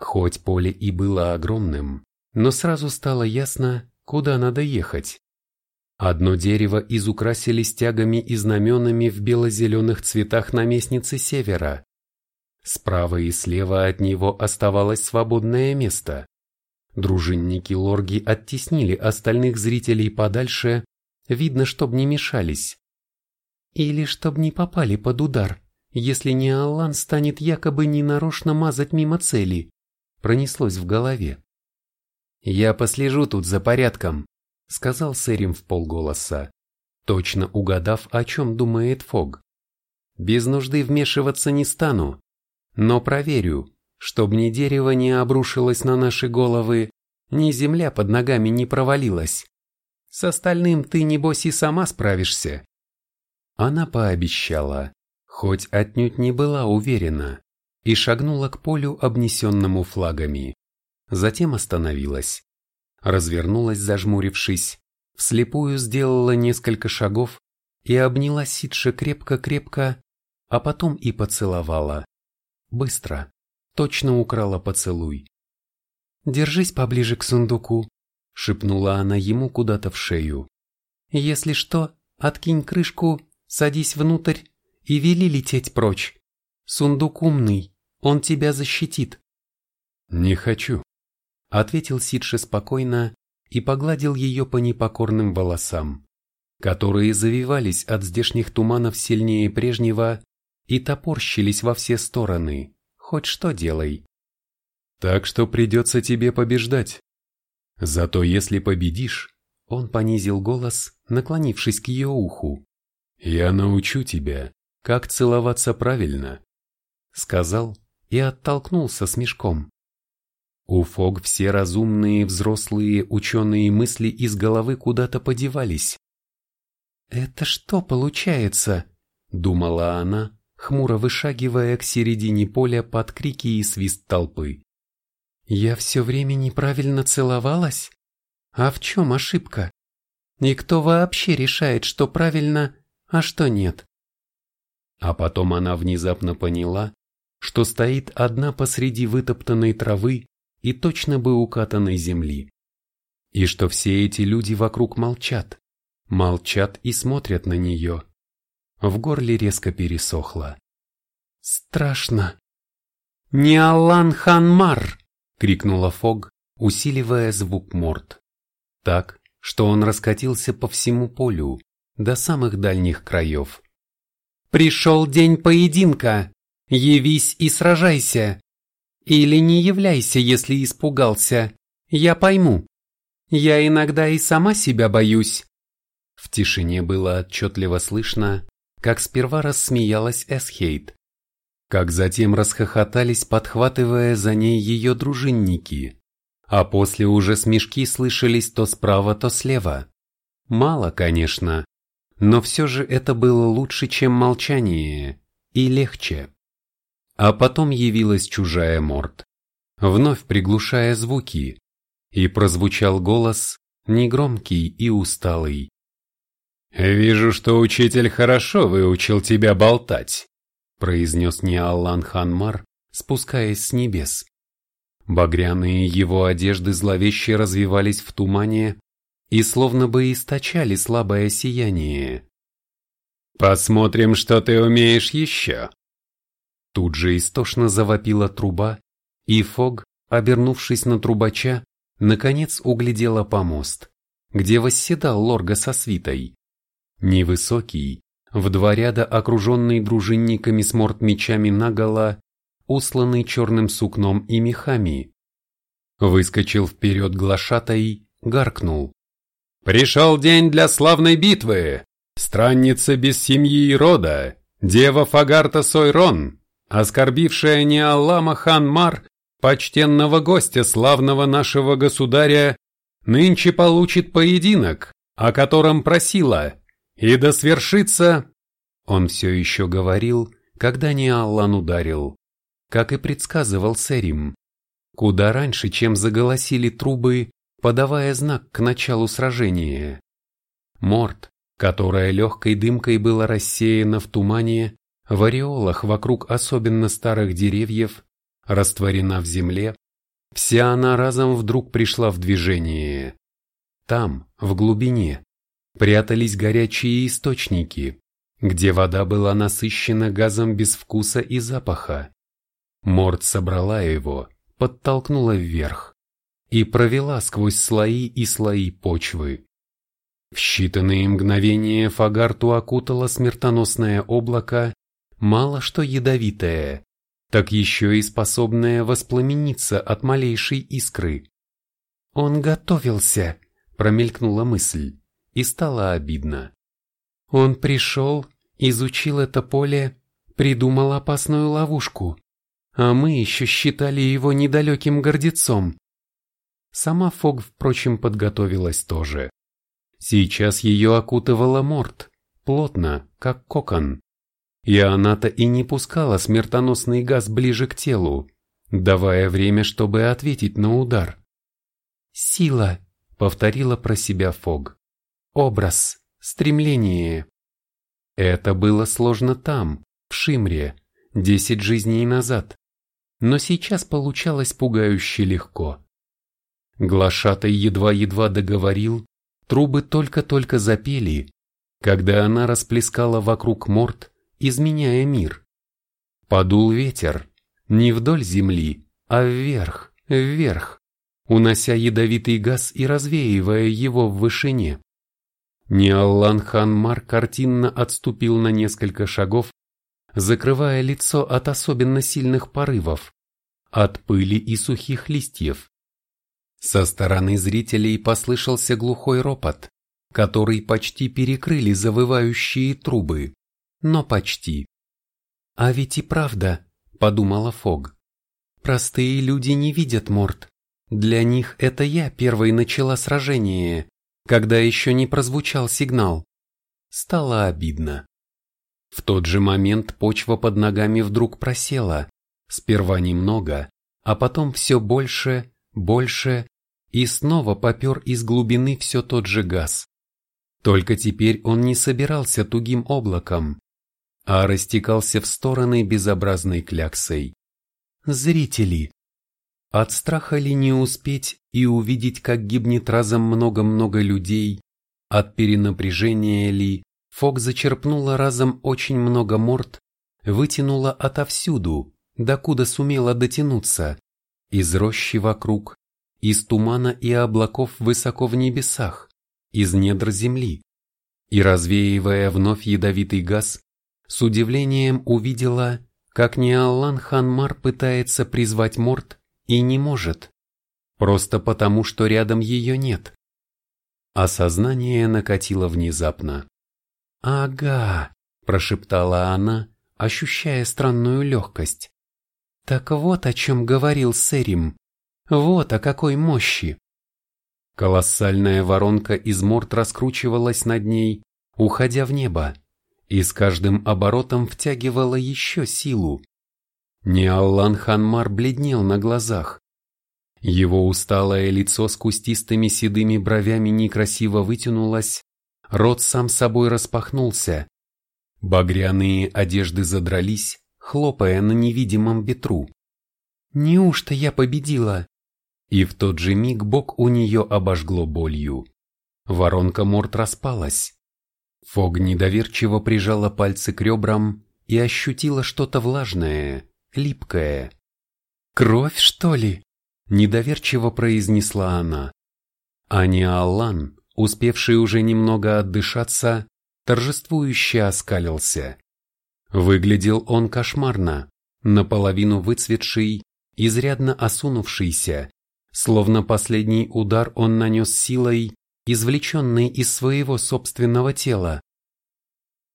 Хоть поле и было огромным, но сразу стало ясно, куда надо ехать. Одно дерево изукрасили стягами и знаменами в бело-зеленых цветах наместницы Севера. Справа и слева от него оставалось свободное место. Дружинники Лорги оттеснили остальных зрителей подальше, видно, чтоб не мешались. Или чтоб не попали под удар, если не Аллан станет якобы ненарочно мазать мимо цели, пронеслось в голове. «Я послежу тут за порядком», сказал Сэрим в полголоса, точно угадав, о чем думает Фог. Без нужды вмешиваться не стану, но проверю, чтоб ни дерево не обрушилось на наши головы, ни земля под ногами не провалилась. С остальным ты, небось, и сама справишься. Она пообещала, хоть отнюдь не была уверена, и шагнула к полю, обнесенному флагами. Затем остановилась развернулась, зажмурившись, вслепую сделала несколько шагов и обняла Сидша крепко-крепко, а потом и поцеловала. Быстро, точно украла поцелуй. «Держись поближе к сундуку», — шепнула она ему куда-то в шею. «Если что, откинь крышку, садись внутрь и вели лететь прочь. Сундук умный, он тебя защитит». «Не хочу», ответил Сидше спокойно и погладил ее по непокорным волосам, которые завивались от здешних туманов сильнее прежнего и топорщились во все стороны, хоть что делай. Так что придется тебе побеждать. Зато если победишь, он понизил голос, наклонившись к ее уху. Я научу тебя, как целоваться правильно, сказал и оттолкнулся с мешком. У Фог все разумные взрослые ученые мысли из головы куда-то подевались. «Это что получается?» – думала она, хмуро вышагивая к середине поля под крики и свист толпы. «Я все время неправильно целовалась? А в чем ошибка? И кто вообще решает, что правильно, а что нет?» А потом она внезапно поняла, что стоит одна посреди вытоптанной травы и точно бы укатанной земли. И что все эти люди вокруг молчат, молчат и смотрят на нее. В горле резко пересохло. Страшно. «Не Аллан Ханмар!» — крикнула Фог, усиливая звук морд. Так, что он раскатился по всему полю, до самых дальних краев. «Пришел день поединка! Явись и сражайся! Или не являйся, если испугался. Я пойму. Я иногда и сама себя боюсь. В тишине было отчетливо слышно, как сперва рассмеялась Эсхейт, как затем расхохотались, подхватывая за ней ее дружинники, а после уже смешки слышались то справа, то слева. Мало, конечно, но все же это было лучше, чем молчание, и легче. А потом явилась чужая морд, вновь приглушая звуки, и прозвучал голос, негромкий и усталый. «Вижу, что учитель хорошо выучил тебя болтать», произнес Неаллан Ханмар, спускаясь с небес. Багряные его одежды зловеще развивались в тумане и словно бы источали слабое сияние. «Посмотрим, что ты умеешь еще», Тут же истошно завопила труба, и Фог, обернувшись на трубача, наконец углядела помост, где восседал Лорга со свитой. Невысокий, в два ряда окруженный дружинниками с мортмечами наголо, усланный черным сукном и мехами. Выскочил вперед глашатай, гаркнул. «Пришел день для славной битвы! Странница без семьи и рода, дева Фагарта Сойрон!» Оскорбившая не Аллама хан Мар, почтенного гостя славного нашего государя, нынче получит поединок, о котором просила, и да свершится...» Он все еще говорил, когда не Аллан ударил, как и предсказывал Серим, куда раньше, чем заголосили трубы, подавая знак к началу сражения. Морд, которая легкой дымкой была рассеяна в тумане, в ореолах вокруг особенно старых деревьев, растворена в земле, Вся она разом вдруг пришла в движение. Там, в глубине, прятались горячие источники, где вода была насыщена газом без вкуса и запаха. Морд собрала его, подтолкнула вверх и провела сквозь слои и слои почвы. В считанные мгновения Фагарту окутало смертоносное облако, мало что ядовитое, так еще и способное воспламениться от малейшей искры. «Он готовился», — промелькнула мысль, и стало обидно. «Он пришел, изучил это поле, придумал опасную ловушку, а мы еще считали его недалеким гордецом». Сама Фог, впрочем, подготовилась тоже. Сейчас ее окутывала морд, плотно, как кокон. И она-то и не пускала смертоносный газ ближе к телу, давая время, чтобы ответить на удар. «Сила», — повторила про себя Фог. «Образ, стремление». Это было сложно там, в Шимре, десять жизней назад, но сейчас получалось пугающе легко. Глашатай едва-едва договорил, трубы только-только запели, когда она расплескала вокруг морд изменяя мир. Подул ветер, не вдоль земли, а вверх, вверх, унося ядовитый газ и развеивая его в вышине. Ниаллан хан Мар картинно отступил на несколько шагов, закрывая лицо от особенно сильных порывов, от пыли и сухих листьев. Со стороны зрителей послышался глухой ропот, который почти перекрыли завывающие трубы но почти. А ведь и правда, подумала Фог. Простые люди не видят морд. Для них это я первой начала сражение, когда еще не прозвучал сигнал. Стало обидно. В тот же момент почва под ногами вдруг просела, сперва немного, а потом все больше, больше, и снова попер из глубины все тот же газ. Только теперь он не собирался тугим облаком, а растекался в стороны безобразной кляксой. Зрители! От страха ли не успеть и увидеть, как гибнет разом много-много людей, от перенапряжения ли, Фок зачерпнула разом очень много морд, вытянула отовсюду, докуда сумела дотянуться, из рощи вокруг, из тумана и облаков высоко в небесах, из недр земли, и развеивая вновь ядовитый газ, с удивлением увидела, как Ниаллан Ханмар пытается призвать Морт и не может, просто потому, что рядом ее нет. Осознание накатило внезапно. «Ага», – прошептала она, ощущая странную легкость. «Так вот о чем говорил Сэрим. Вот о какой мощи!» Колоссальная воронка из морд раскручивалась над ней, уходя в небо и с каждым оборотом втягивала еще силу. Неаллан Ханмар бледнел на глазах. Его усталое лицо с кустистыми седыми бровями некрасиво вытянулось, рот сам собой распахнулся. Багряные одежды задрались, хлопая на невидимом ветру. «Неужто я победила?» И в тот же миг бок у нее обожгло болью. Воронка морд распалась. Фог недоверчиво прижала пальцы к ребрам и ощутила что-то влажное, липкое. «Кровь, что ли?» – недоверчиво произнесла она. А Аллан, успевший уже немного отдышаться, торжествующе оскалился. Выглядел он кошмарно, наполовину выцветший, изрядно осунувшийся, словно последний удар он нанес силой, извлеченный из своего собственного тела.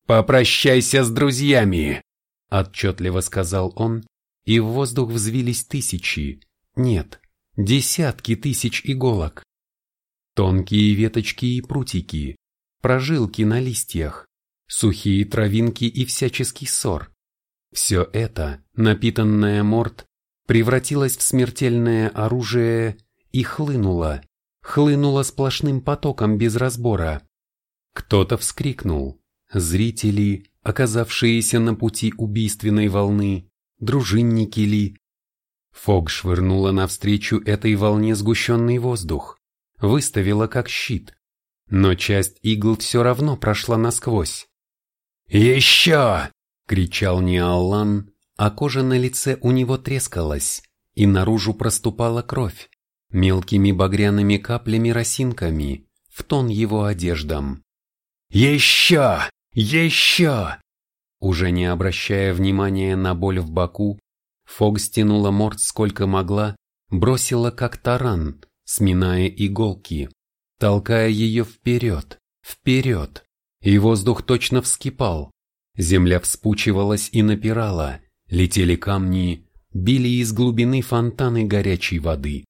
«Попрощайся с друзьями!» – отчетливо сказал он, и в воздух взвились тысячи, нет, десятки тысяч иголок. Тонкие веточки и прутики, прожилки на листьях, сухие травинки и всяческий ссор. Все это, напитанное морд, превратилось в смертельное оружие и хлынуло, хлынуло сплошным потоком без разбора. Кто-то вскрикнул. Зрители, оказавшиеся на пути убийственной волны, дружинники ли. Фог швырнула навстречу этой волне сгущенный воздух, выставила как щит, но часть игл все равно прошла насквозь. «Еще!» — кричал Ниаллан, а кожа на лице у него трескалась, и наружу проступала кровь, мелкими багряными каплями-росинками, в тон его одеждам. «Еще! Еще!» Уже не обращая внимания на боль в боку, Фог стянула морд сколько могла, бросила как таран, сминая иголки, толкая ее вперед, вперед, и воздух точно вскипал. Земля вспучивалась и напирала, летели камни, били из глубины фонтаны горячей воды.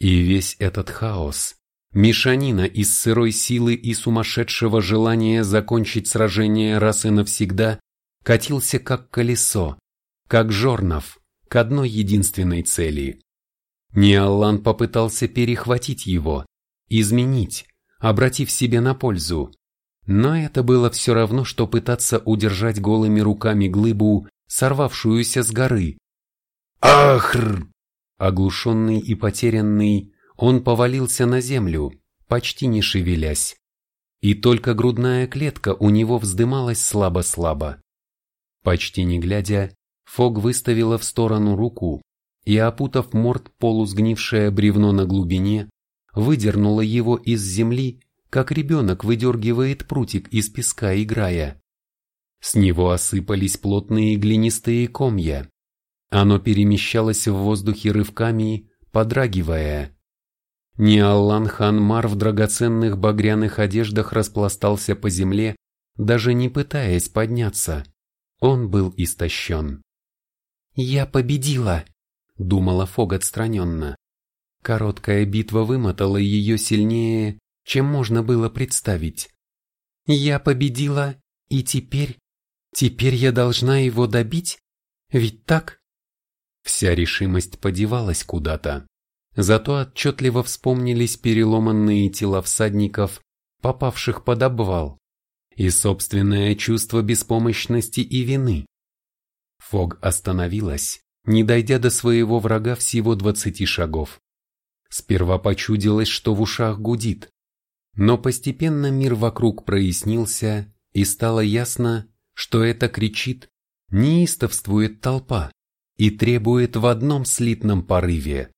И весь этот хаос, мешанина из сырой силы и сумасшедшего желания закончить сражение раз и навсегда, катился как колесо, как жорнов, к одной единственной цели. Ниаллан попытался перехватить его, изменить, обратив себе на пользу. Но это было все равно, что пытаться удержать голыми руками глыбу, сорвавшуюся с горы. Ахр! Оглушенный и потерянный, он повалился на землю, почти не шевелясь. И только грудная клетка у него вздымалась слабо-слабо. Почти не глядя, Фог выставила в сторону руку и, опутав морд полусгнившее бревно на глубине, выдернула его из земли, как ребенок выдергивает прутик из песка, играя. С него осыпались плотные глинистые комья, оно перемещалось в воздухе рывками, подрагивая. Ниаллан Ханмар в драгоценных багряных одеждах распластался по земле, даже не пытаясь подняться. Он был истощен. «Я победила!» — думала Фог отстраненно. Короткая битва вымотала ее сильнее, чем можно было представить. «Я победила, и теперь... Теперь я должна его добить? Ведь так?» Вся решимость подевалась куда-то. Зато отчетливо вспомнились переломанные тела всадников, попавших под обвал, и собственное чувство беспомощности и вины. Фог остановилась, не дойдя до своего врага всего двадцати шагов. Сперва почудилось, что в ушах гудит, но постепенно мир вокруг прояснился, и стало ясно, что это кричит, неистовствует толпа, и требует в одном слитном порыве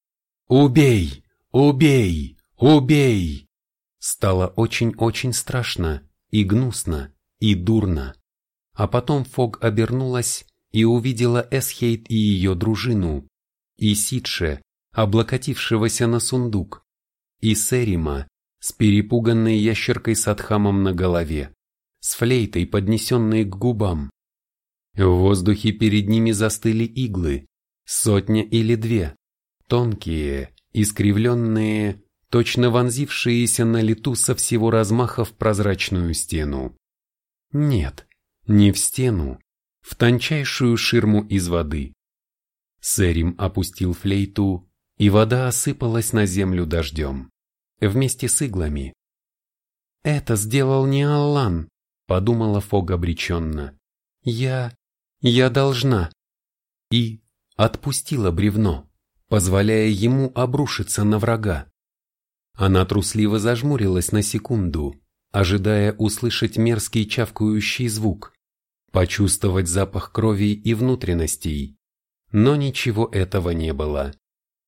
«Убей! Убей! Убей!» Стало очень-очень страшно, и гнусно, и дурно. А потом Фог обернулась и увидела Эсхейт и ее дружину, и Сидше, облокотившегося на сундук, и Серима с перепуганной ящеркой с отхамом на голове, с флейтой, поднесенной к губам, в воздухе перед ними застыли иглы, сотня или две, тонкие, искривленные, точно вонзившиеся на лету со всего размаха в прозрачную стену. Нет, не в стену, в тончайшую ширму из воды. Сэрим опустил флейту, и вода осыпалась на землю дождем, вместе с иглами. «Это сделал не Аллан», — подумала Фог обреченно. «Я... Я должна. И отпустила бревно, позволяя ему обрушиться на врага. Она трусливо зажмурилась на секунду, ожидая услышать мерзкий чавкающий звук, почувствовать запах крови и внутренностей. Но ничего этого не было.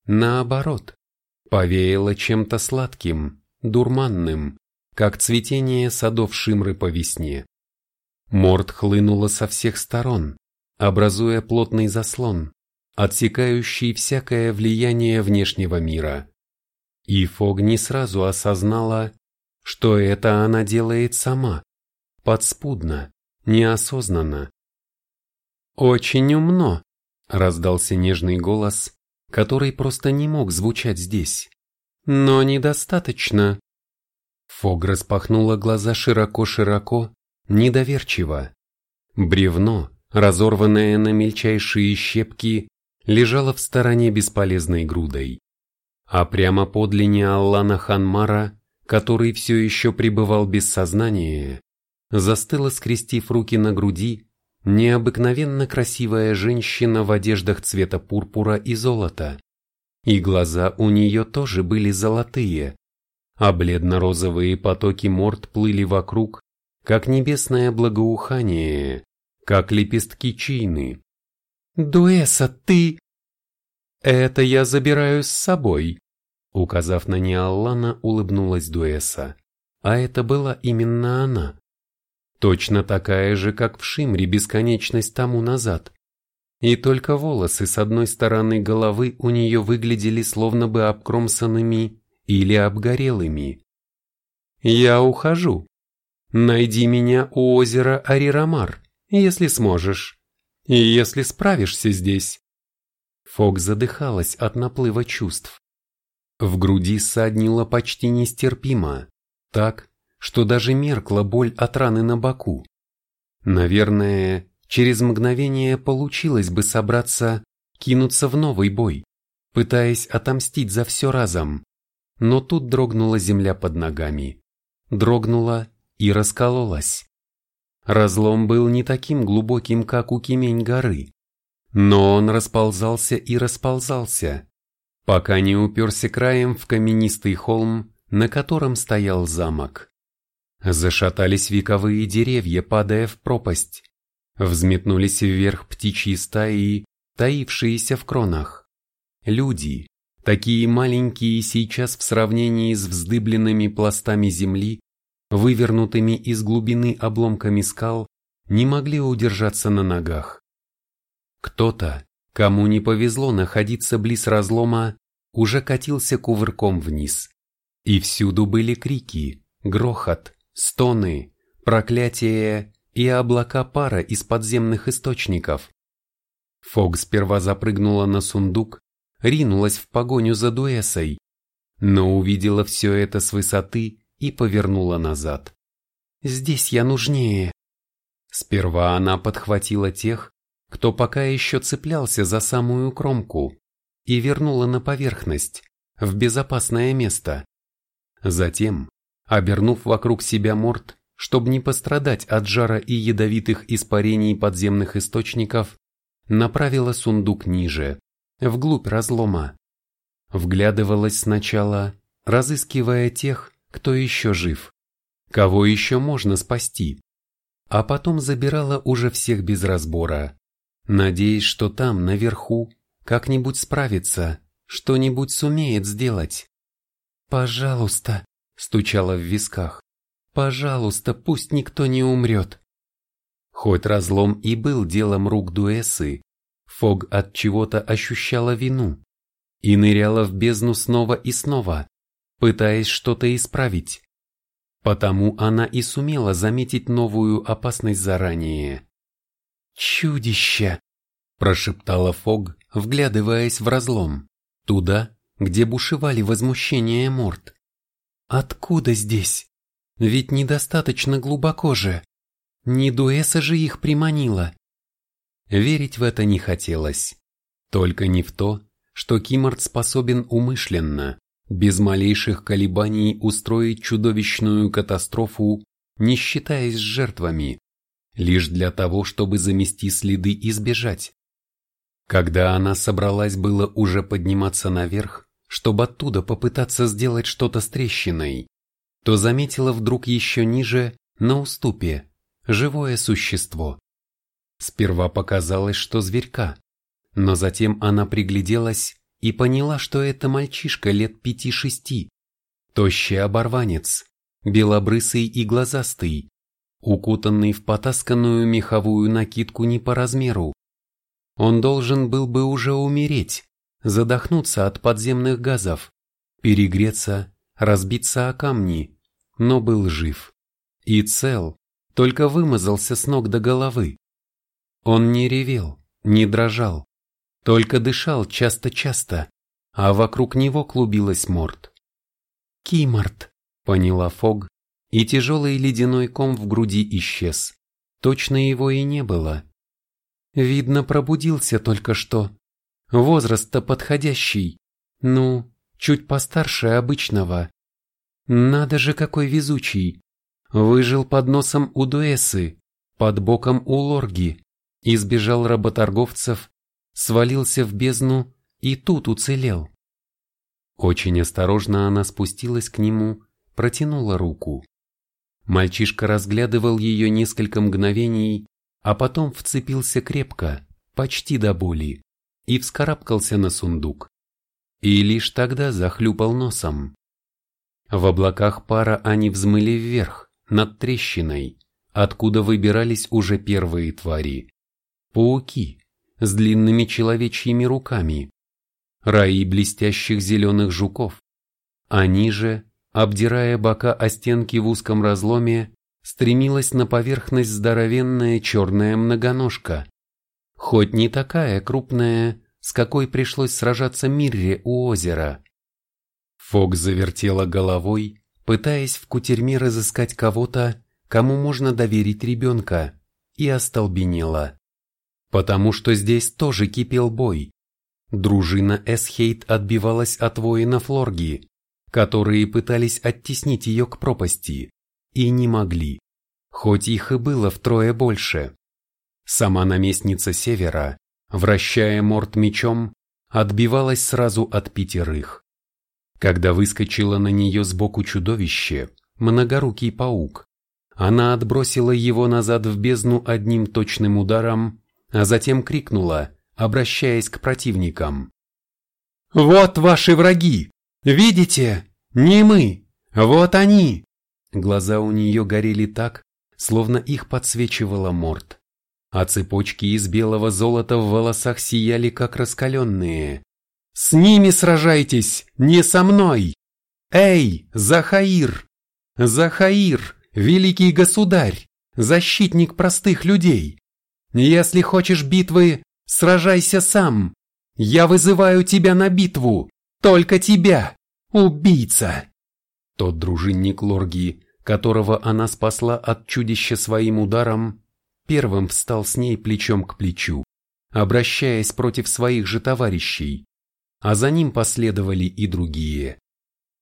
Наоборот, повеяло чем-то сладким, дурманным, как цветение садов Шимры по весне. Морд хлынула со всех сторон, образуя плотный заслон, отсекающий всякое влияние внешнего мира. И Фог не сразу осознала, что это она делает сама, подспудно, неосознанно. «Очень умно», — раздался нежный голос, который просто не мог звучать здесь. «Но недостаточно». Фог распахнула глаза широко-широко, недоверчиво. Бревно, разорванное на мельчайшие щепки, лежало в стороне бесполезной грудой. А прямо подле Аллана Ханмара, который все еще пребывал без сознания, застыла, скрестив руки на груди, необыкновенно красивая женщина в одеждах цвета пурпура и золота. И глаза у нее тоже были золотые, а бледно-розовые потоки морд плыли вокруг, как небесное благоухание, как лепестки чины. «Дуэса, ты...» «Это я забираю с собой», указав на Неаллана, улыбнулась Дуэса. А это была именно она. Точно такая же, как в Шимре бесконечность тому назад. И только волосы с одной стороны головы у нее выглядели словно бы обкромсанными или обгорелыми. «Я ухожу. Найди меня у озера Арирамар, если сможешь. И если справишься здесь». Фок задыхалась от наплыва чувств. В груди саднило почти нестерпимо, так, что даже меркла боль от раны на боку. Наверное, через мгновение получилось бы собраться, кинуться в новый бой, пытаясь отомстить за все разом. Но тут дрогнула земля под ногами. Дрогнула и раскололась. Разлом был не таким глубоким, как у Кемень горы, но он расползался и расползался, пока не уперся краем в каменистый холм, на котором стоял замок. Зашатались вековые деревья, падая в пропасть. Взметнулись вверх птичьи стаи, таившиеся в кронах. Люди, такие маленькие сейчас в сравнении с вздыбленными пластами земли, вывернутыми из глубины обломками скал, не могли удержаться на ногах. Кто-то, кому не повезло находиться близ разлома, уже катился кувырком вниз. И всюду были крики, грохот, стоны, проклятия и облака пара из подземных источников. Фог сперва запрыгнула на сундук, ринулась в погоню за Дуэсой, но увидела все это с высоты и повернула назад. «Здесь я нужнее». Сперва она подхватила тех, кто пока еще цеплялся за самую кромку, и вернула на поверхность, в безопасное место. Затем обернув вокруг себя морд, чтобы не пострадать от жара и ядовитых испарений подземных источников, направила сундук ниже, вглубь разлома. Вглядывалась сначала, разыскивая тех, кто еще жив, кого еще можно спасти, а потом забирала уже всех без разбора, надеясь, что там, наверху, как-нибудь справится, что-нибудь сумеет сделать. «Пожалуйста», стучало в висках. «Пожалуйста, пусть никто не умрет». Хоть разлом и был делом рук Дуэсы, Фог от чего-то ощущала вину и ныряла в бездну снова и снова, пытаясь что-то исправить. Потому она и сумела заметить новую опасность заранее. «Чудище!» – прошептала Фог, вглядываясь в разлом, туда, где бушевали возмущения морд. Откуда здесь? Ведь недостаточно глубоко же. Не Дуэса же их приманила. Верить в это не хотелось. Только не в то, что Кимарт способен умышленно, без малейших колебаний устроить чудовищную катастрофу, не считаясь с жертвами, лишь для того, чтобы замести следы и сбежать. Когда она собралась было уже подниматься наверх, чтобы оттуда попытаться сделать что-то с трещиной, то заметила вдруг еще ниже, на уступе, живое существо. Сперва показалось, что зверька, но затем она пригляделась и поняла, что это мальчишка лет пяти-шести, тощий оборванец, белобрысый и глазастый, укутанный в потасканную меховую накидку не по размеру. Он должен был бы уже умереть, задохнуться от подземных газов, перегреться, разбиться о камни, но был жив. И цел, только вымазался с ног до головы. Он не ревел, не дрожал, только дышал часто-часто, а вокруг него клубилась морд. «Кимарт», — поняла Фог, и тяжелый ледяной ком в груди исчез. Точно его и не было. Видно, пробудился только что. Возраст-то подходящий. Ну, чуть постарше обычного. Надо же, какой везучий. Выжил под носом у Дуэсы, под боком у Лорги, избежал работорговцев, свалился в бездну и тут уцелел. Очень осторожно она спустилась к нему, протянула руку. Мальчишка разглядывал ее несколько мгновений, а потом вцепился крепко, почти до боли, и вскарабкался на сундук. И лишь тогда захлюпал носом. В облаках пара они взмыли вверх, над трещиной, откуда выбирались уже первые твари. Пауки с длинными человечьими руками, раи блестящих зеленых жуков. Они же, обдирая бока о стенки в узком разломе, стремилась на поверхность здоровенная черная многоножка. Хоть не такая крупная, с какой пришлось сражаться Мирре у озера. Фок завертела головой, пытаясь в кутерьме разыскать кого-то, кому можно доверить ребенка, и остолбенела. Потому что здесь тоже кипел бой. Дружина Эсхейт отбивалась от воинов Лорги, которые пытались оттеснить ее к пропасти, и не могли, хоть их и было втрое больше. Сама наместница Севера, вращая морд мечом, отбивалась сразу от пятерых. Когда выскочило на нее сбоку чудовище, многорукий паук, она отбросила его назад в бездну одним точным ударом, а затем крикнула, обращаясь к противникам. «Вот ваши враги! Видите? Не мы! Вот они!» Глаза у нее горели так, словно их подсвечивала морд, а цепочки из белого золота в волосах сияли, как раскаленные. «С ними сражайтесь, не со мной! Эй, Захаир! Захаир, великий государь, защитник простых людей! Если хочешь битвы, сражайся сам! Я вызываю тебя на битву! Только тебя, убийца!» Тот дружинник Лорги, которого она спасла от чудища своим ударом, первым встал с ней плечом к плечу, обращаясь против своих же товарищей, а за ним последовали и другие.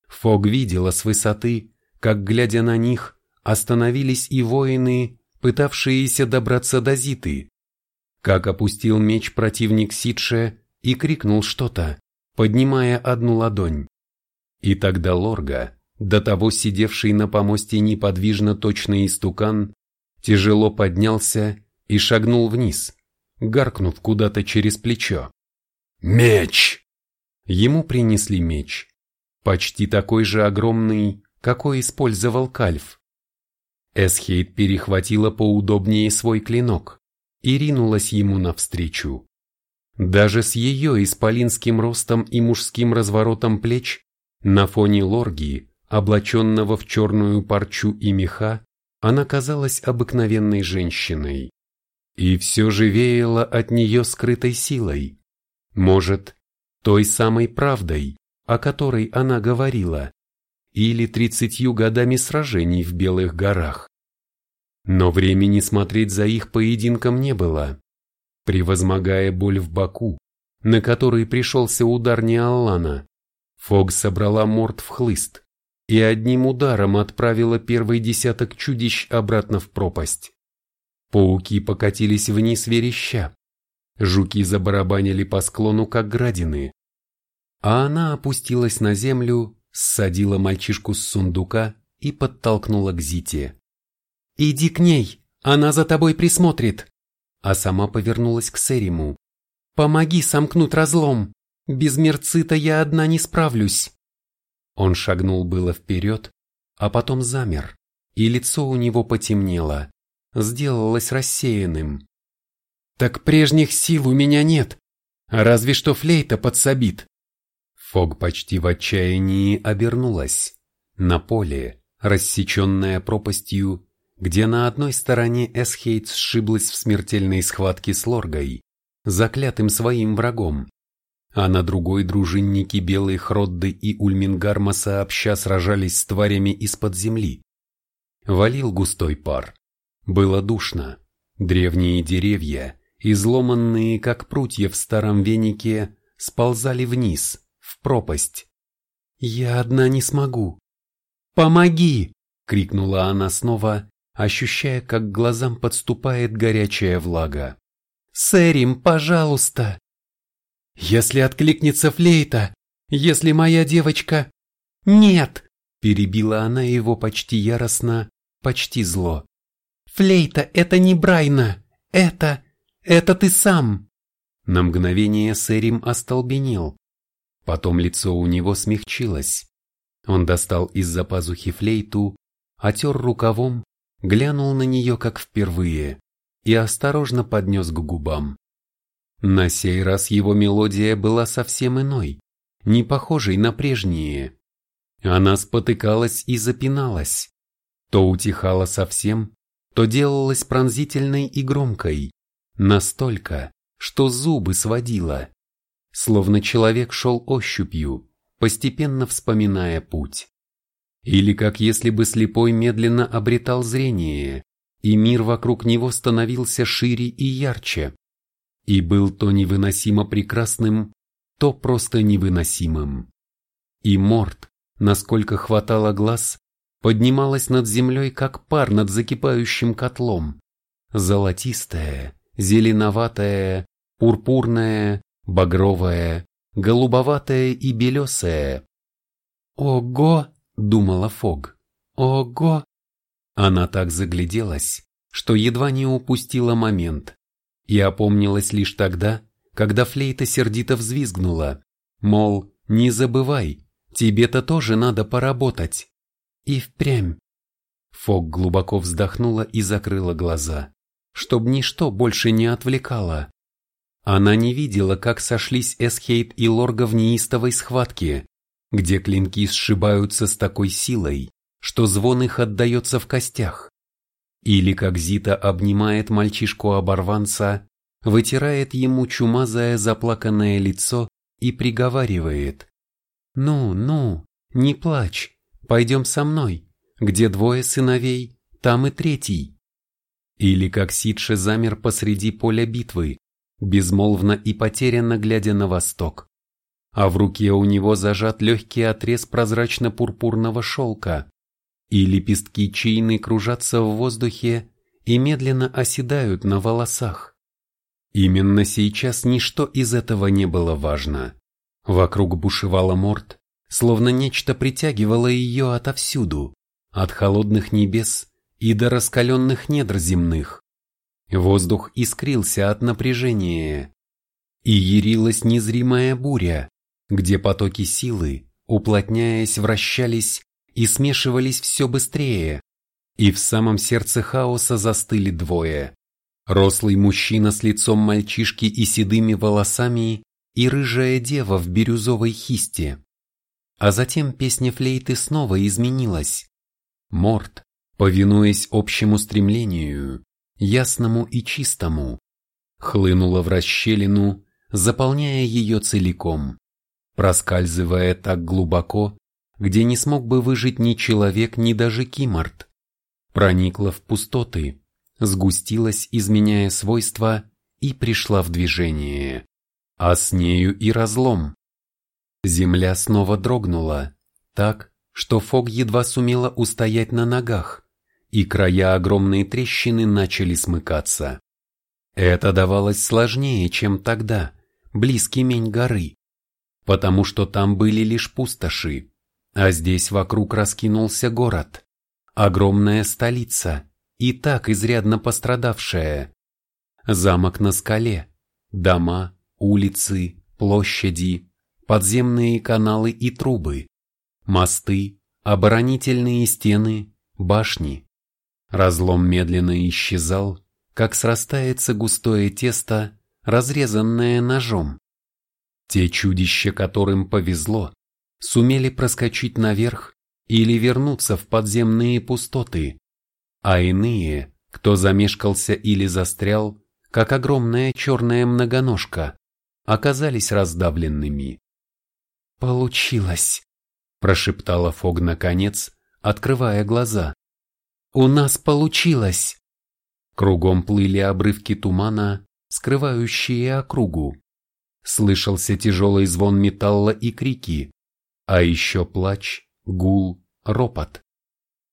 Фог видела с высоты, как, глядя на них, остановились и воины, пытавшиеся добраться до Зиты, как опустил меч противник Сидше и крикнул что-то, поднимая одну ладонь. И тогда Лорга, до того сидевший на помосте неподвижно точный истукан, тяжело поднялся и шагнул вниз, гаркнув куда-то через плечо. «Меч!» Ему принесли меч, почти такой же огромный, какой использовал Кальф. Эсхейт перехватила поудобнее свой клинок и ринулась ему навстречу. Даже с ее исполинским ростом и мужским разворотом плеч на фоне Лоргии облаченного в черную парчу и меха, она казалась обыкновенной женщиной. И все же веяло от нее скрытой силой. Может, той самой правдой, о которой она говорила, или тридцатью годами сражений в Белых горах. Но времени смотреть за их поединком не было. Превозмогая боль в боку, на который пришелся удар Неаллана, Фог собрала морд в хлыст, и одним ударом отправила первый десяток чудищ обратно в пропасть. Пауки покатились вниз вереща. Жуки забарабанили по склону, как градины. А она опустилась на землю, ссадила мальчишку с сундука и подтолкнула к Зите. «Иди к ней, она за тобой присмотрит!» А сама повернулась к Сериму. «Помоги сомкнуть разлом, без мерцита я одна не справлюсь!» Он шагнул было вперед, а потом замер, и лицо у него потемнело, сделалось рассеянным. «Так прежних сил у меня нет, разве что флейта подсобит». Фог почти в отчаянии обернулась. На поле, рассеченное пропастью, где на одной стороне Эсхейт сшиблась в смертельной схватке с Лоргой, заклятым своим врагом, а на другой дружинники Белой Хродды и Ульмингарма сообща сражались с тварями из-под земли. Валил густой пар. Было душно. Древние деревья, изломанные как прутья в старом венике, сползали вниз, в пропасть. «Я одна не смогу!» «Помоги!» — крикнула она снова, ощущая, как к глазам подступает горячая влага. Сэрим, пожалуйста!» «Если откликнется флейта, если моя девочка...» «Нет!» – перебила она его почти яростно, почти зло. «Флейта – это не Брайна! Это... это ты сам!» На мгновение Сэрим остолбенел. Потом лицо у него смягчилось. Он достал из-за пазухи флейту, отер рукавом, глянул на нее как впервые и осторожно поднес к губам. На сей раз его мелодия была совсем иной, не похожей на прежние. Она спотыкалась и запиналась, то утихала совсем, то делалась пронзительной и громкой, настолько, что зубы сводила, словно человек шел ощупью, постепенно вспоминая путь. Или как если бы слепой медленно обретал зрение, и мир вокруг него становился шире и ярче, и был то невыносимо прекрасным, то просто невыносимым. И Морт, насколько хватало глаз, поднималась над землей, как пар над закипающим котлом, золотистая, зеленоватая, пурпурная, багровая, голубоватая и белесая. «Ого!» — думала Фог. «Ого!» Она так загляделась, что едва не упустила момент, и опомнилась лишь тогда, когда флейта сердито взвизгнула, мол, не забывай, тебе-то тоже надо поработать. И впрямь. Фог глубоко вздохнула и закрыла глаза, чтоб ничто больше не отвлекало. Она не видела, как сошлись Эсхейт и Лорга в неистовой схватке, где клинки сшибаются с такой силой, что звон их отдается в костях. Или как Зита обнимает мальчишку-оборванца, вытирает ему чумазое заплаканное лицо и приговаривает. «Ну, ну, не плачь, пойдем со мной, где двое сыновей, там и третий». Или как Сидше замер посреди поля битвы, безмолвно и потерянно глядя на восток. А в руке у него зажат легкий отрез прозрачно-пурпурного шелка, и лепестки чайны кружатся в воздухе и медленно оседают на волосах. Именно сейчас ничто из этого не было важно. Вокруг бушевала морд, словно нечто притягивало ее отовсюду, от холодных небес и до раскаленных недр земных. Воздух искрился от напряжения, и ярилась незримая буря, где потоки силы, уплотняясь, вращались и смешивались все быстрее, и в самом сердце хаоса застыли двое. Рослый мужчина с лицом мальчишки и седыми волосами и рыжая дева в бирюзовой хисте. А затем песня флейты снова изменилась. Морт, повинуясь общему стремлению, ясному и чистому, хлынула в расщелину, заполняя ее целиком, проскальзывая так глубоко, где не смог бы выжить ни человек, ни даже киморт. Проникла в пустоты, сгустилась, изменяя свойства, и пришла в движение, а с нею и разлом. Земля снова дрогнула, так, что Фог едва сумела устоять на ногах, и края огромной трещины начали смыкаться. Это давалось сложнее, чем тогда, близкий мень горы, потому что там были лишь пустоши, а здесь вокруг раскинулся город, огромная столица, и так изрядно пострадавшая. Замок на скале, дома, улицы, площади, подземные каналы и трубы, мосты, оборонительные стены, башни. Разлом медленно исчезал, как срастается густое тесто, разрезанное ножом. Те чудища, которым повезло, сумели проскочить наверх или вернуться в подземные пустоты, а иные, кто замешкался или застрял, как огромная черная многоножка, оказались раздавленными. «Получилось!» – прошептала Фог наконец, открывая глаза. «У нас получилось!» Кругом плыли обрывки тумана, скрывающие округу. Слышался тяжелый звон металла и крики, а еще плач, гул, ропот.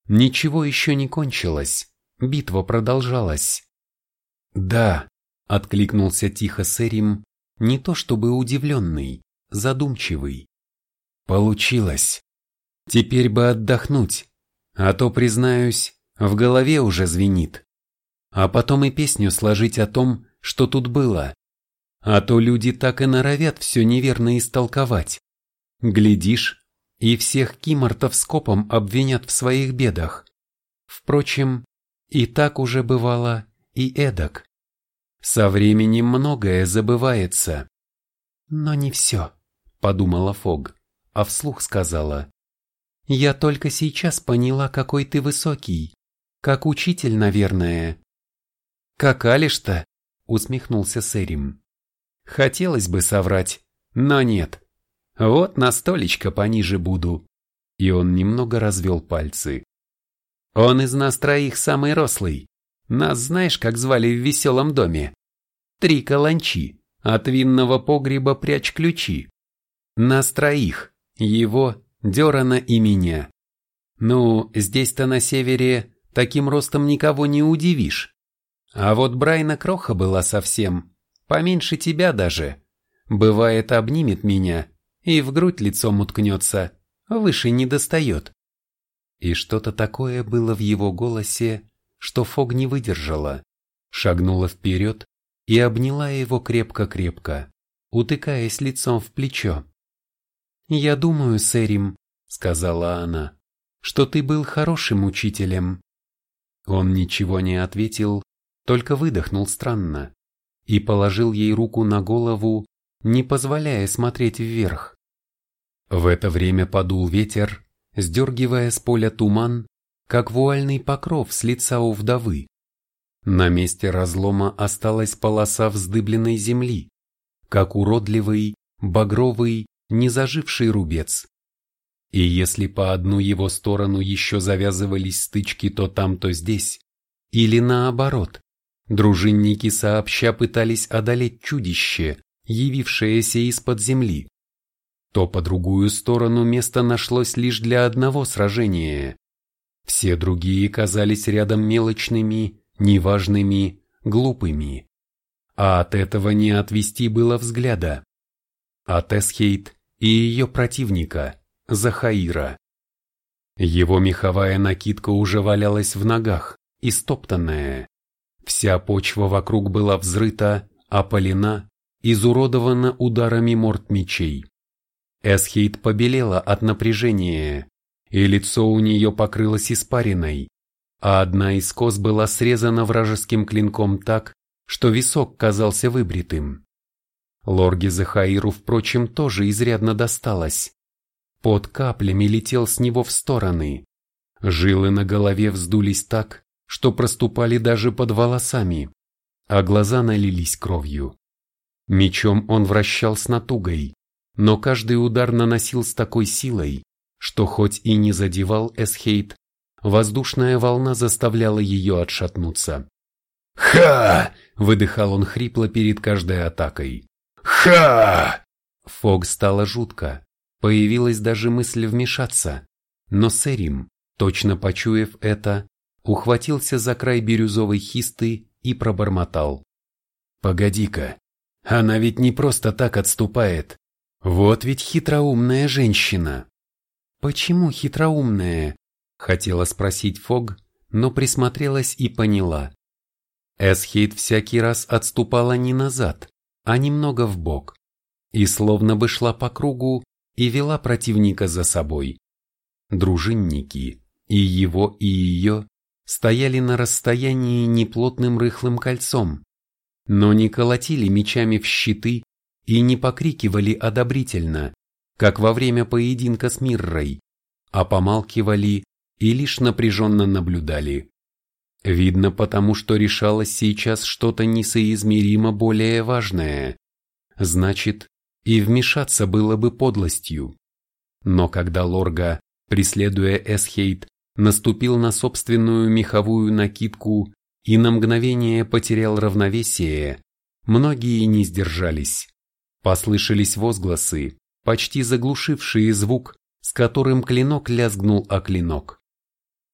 Ничего еще не кончилось, битва продолжалась. Да, откликнулся тихо Сэрим, не то чтобы удивленный, задумчивый. Получилось. Теперь бы отдохнуть, а то, признаюсь, в голове уже звенит. А потом и песню сложить о том, что тут было. А то люди так и норовят все неверно истолковать. Глядишь, и всех кимортов скопом обвинят в своих бедах. Впрочем, и так уже бывало, и эдак. Со временем многое забывается. Но не все, подумала Фог, а вслух сказала. Я только сейчас поняла, какой ты высокий. Как учитель, наверное. Как Алиш-то? Усмехнулся Сэрим. Хотелось бы соврать, но нет. Вот на столечко пониже буду. И он немного развел пальцы. Он из нас троих самый рослый. Нас знаешь, как звали в веселом доме? Три каланчи, от винного погреба прячь ключи. Нас троих, его, Дерана и меня. Ну, здесь-то на севере таким ростом никого не удивишь. А вот Брайна Кроха была совсем, поменьше тебя даже. Бывает, обнимет меня и в грудь лицом уткнется, выше не достает. И что-то такое было в его голосе, что Фог не выдержала, шагнула вперед и обняла его крепко-крепко, утыкаясь лицом в плечо. «Я думаю, Сэрим», — сказала она, — «что ты был хорошим учителем». Он ничего не ответил, только выдохнул странно и положил ей руку на голову, не позволяя смотреть вверх. В это время подул ветер, сдергивая с поля туман, как вуальный покров с лица у вдовы. На месте разлома осталась полоса вздыбленной земли, как уродливый, багровый, незаживший рубец. И если по одну его сторону еще завязывались стычки то там, то здесь, или наоборот, дружинники сообща пытались одолеть чудище, явившееся из-под земли, то по другую сторону место нашлось лишь для одного сражения. Все другие казались рядом мелочными, неважными, глупыми. А от этого не отвести было взгляда. От Эсхейт и ее противника, Захаира. Его меховая накидка уже валялась в ногах, истоптанная. Вся почва вокруг была взрыта, опалена, изуродована ударами морд мечей. Эсхейт побелела от напряжения, и лицо у нее покрылось испариной, а одна из кос была срезана вражеским клинком так, что висок казался выбритым. Лорге Захаиру, впрочем, тоже изрядно досталось. Под каплями летел с него в стороны. Жилы на голове вздулись так, что проступали даже под волосами, а глаза налились кровью. Мечом он вращал с натугой, но каждый удар наносил с такой силой, что хоть и не задевал Эсхейт, воздушная волна заставляла ее отшатнуться. «Ха!» — выдыхал он хрипло перед каждой атакой. «Ха!» Фог стало жутко, появилась даже мысль вмешаться, но Сэрим, точно почуяв это, ухватился за край бирюзовой хисты и пробормотал. «Погоди-ка, она ведь не просто так отступает, вот ведь хитроумная женщина. Почему хитроумная? Хотела спросить Фог, но присмотрелась и поняла. Эсхейт всякий раз отступала не назад, а немного вбок, и словно бы шла по кругу и вела противника за собой. Дружинники, и его, и ее, стояли на расстоянии неплотным рыхлым кольцом, но не колотили мечами в щиты и не покрикивали одобрительно, как во время поединка с Миррой, а помалкивали и лишь напряженно наблюдали. Видно потому, что решалось сейчас что-то несоизмеримо более важное. Значит, и вмешаться было бы подлостью. Но когда Лорга, преследуя Эсхейт, наступил на собственную меховую накидку и на мгновение потерял равновесие, многие не сдержались. Послышались возгласы, почти заглушившие звук, с которым клинок лязгнул о клинок.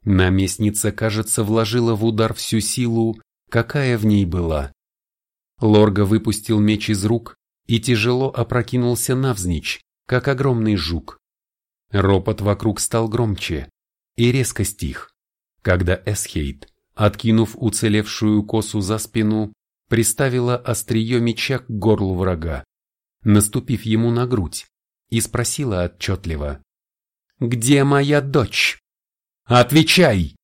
Наместница, кажется, вложила в удар всю силу, какая в ней была. Лорга выпустил меч из рук и тяжело опрокинулся навзничь, как огромный жук. Ропот вокруг стал громче и резко стих, когда Эсхейт, откинув уцелевшую косу за спину, приставила острие меча к горлу врага, наступив ему на грудь, и спросила отчетливо. «Где моя дочь? Отвечай!»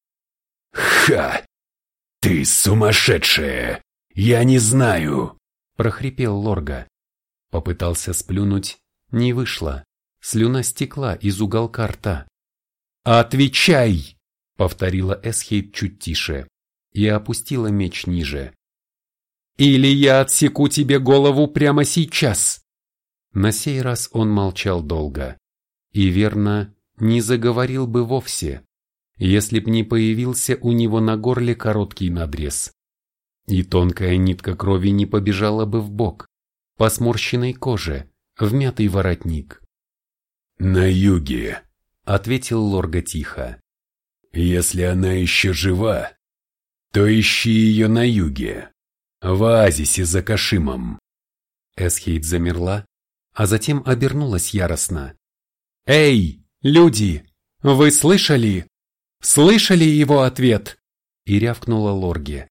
«Ха! Ты сумасшедшая! Я не знаю!» – прохрипел Лорга. Попытался сплюнуть, не вышло. Слюна стекла из уголка рта. «Отвечай!» — повторила Эсхейт чуть тише и опустила меч ниже. «Или я отсеку тебе голову прямо сейчас!» На сей раз он молчал долго. И верно, не заговорил бы вовсе, если б не появился у него на горле короткий надрез. И тонкая нитка крови не побежала бы в бок, по сморщенной коже, в мятый воротник. «На юге», — ответил Лорга тихо. «Если она еще жива, то ищи ее на юге, в оазисе за Кашимом». Эсхейд замерла, а затем обернулась яростно. «Эй, люди, вы слышали? Слышали его ответ?» И рявкнула Лорге.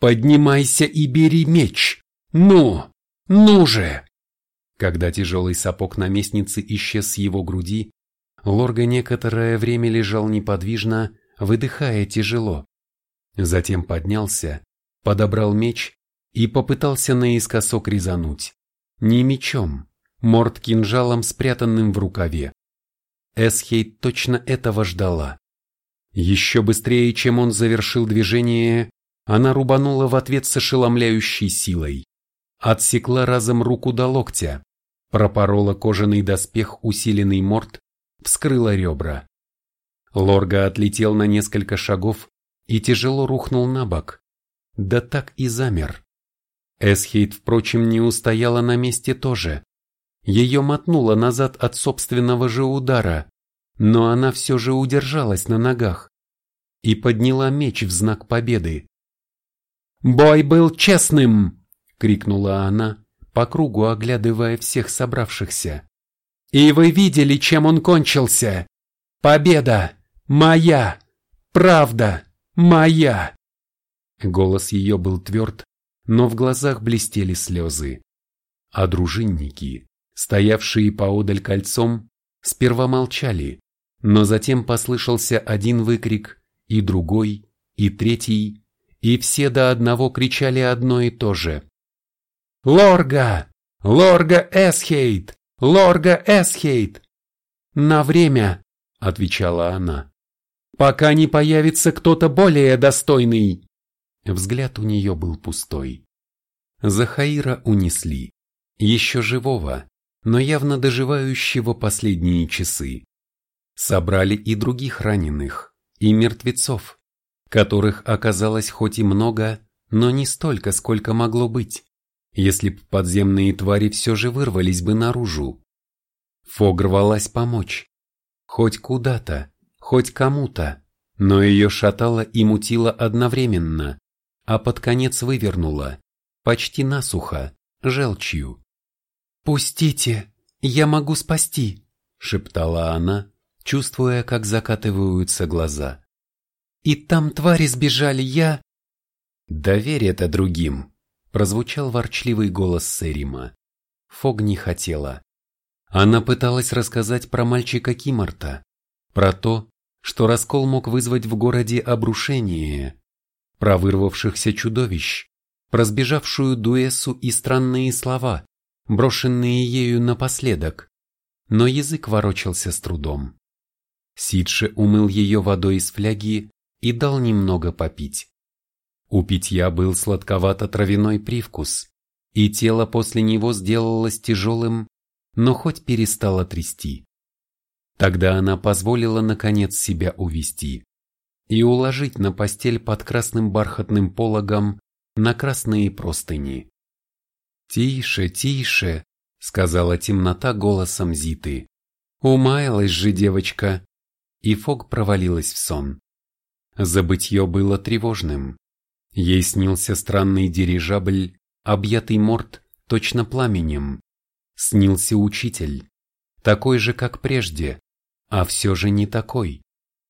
«Поднимайся и бери меч! Ну, ну же!» Когда тяжелый сапог наместницы исчез с его груди, Лорга некоторое время лежал неподвижно, выдыхая тяжело. Затем поднялся, подобрал меч и попытался наискосок резануть. Не мечом, морд кинжалом, спрятанным в рукаве. Эсхейт точно этого ждала. Еще быстрее, чем он завершил движение, она рубанула в ответ с ошеломляющей силой. Отсекла разом руку до локтя, пропорола кожаный доспех усиленный морд, вскрыла ребра. Лорга отлетел на несколько шагов и тяжело рухнул на бок. Да так и замер. Эсхейт, впрочем, не устояла на месте тоже. Ее мотнуло назад от собственного же удара, но она все же удержалась на ногах и подняла меч в знак победы. «Бой был честным!» — крикнула она, по кругу оглядывая всех собравшихся. «И вы видели, чем он кончился? Победа! Моя! Правда! Моя!» Голос ее был тверд, но в глазах блестели слезы. А дружинники, стоявшие поодаль кольцом, сперва молчали, но затем послышался один выкрик, и другой, и третий, и все до одного кричали одно и то же. Лорга! Лорга Эсхейт! Лорга Эсхейт! На время, отвечала она. Пока не появится кто-то более достойный. Взгляд у нее был пустой. Захаира унесли. Еще живого, но явно доживающего последние часы. Собрали и других раненых, и мертвецов, которых оказалось хоть и много, но не столько, сколько могло быть если б подземные твари все же вырвались бы наружу. Фог рвалась помочь. Хоть куда-то, хоть кому-то, но ее шатало и мутило одновременно, а под конец вывернуло, почти насухо, желчью. «Пустите, я могу спасти», — шептала она, чувствуя, как закатываются глаза. «И там твари сбежали, я...» «Доверь это другим», прозвучал ворчливый голос Сэрима. Фог не хотела. Она пыталась рассказать про мальчика Кимарта, про то, что раскол мог вызвать в городе обрушение, про вырвавшихся чудовищ, про сбежавшую Дуэсу и странные слова, брошенные ею напоследок, но язык ворочался с трудом. Сидше умыл ее водой из фляги и дал немного попить. У питья был сладковато-травяной привкус, и тело после него сделалось тяжелым, но хоть перестало трясти. Тогда она позволила наконец себя увести и уложить на постель под красным бархатным пологом на красные простыни. «Тише, тише», — сказала темнота голосом Зиты. «Умаялась же девочка». И Фог провалилась в сон. Забытье было тревожным. Ей снился странный дирижабль, объятый морд точно пламенем. Снился учитель, такой же, как прежде, а все же не такой,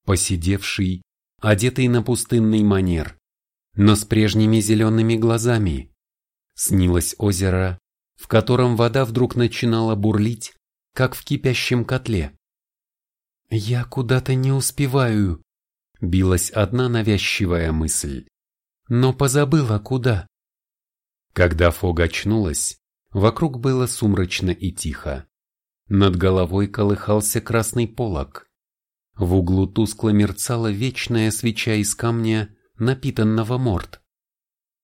посидевший, одетый на пустынный манер, но с прежними зелеными глазами. Снилось озеро, в котором вода вдруг начинала бурлить, как в кипящем котле. «Я куда-то не успеваю», — билась одна навязчивая мысль. «Но позабыла куда». Когда Фог очнулась, вокруг было сумрачно и тихо. Над головой колыхался красный полог. В углу тускло мерцала вечная свеча из камня, напитанного морд.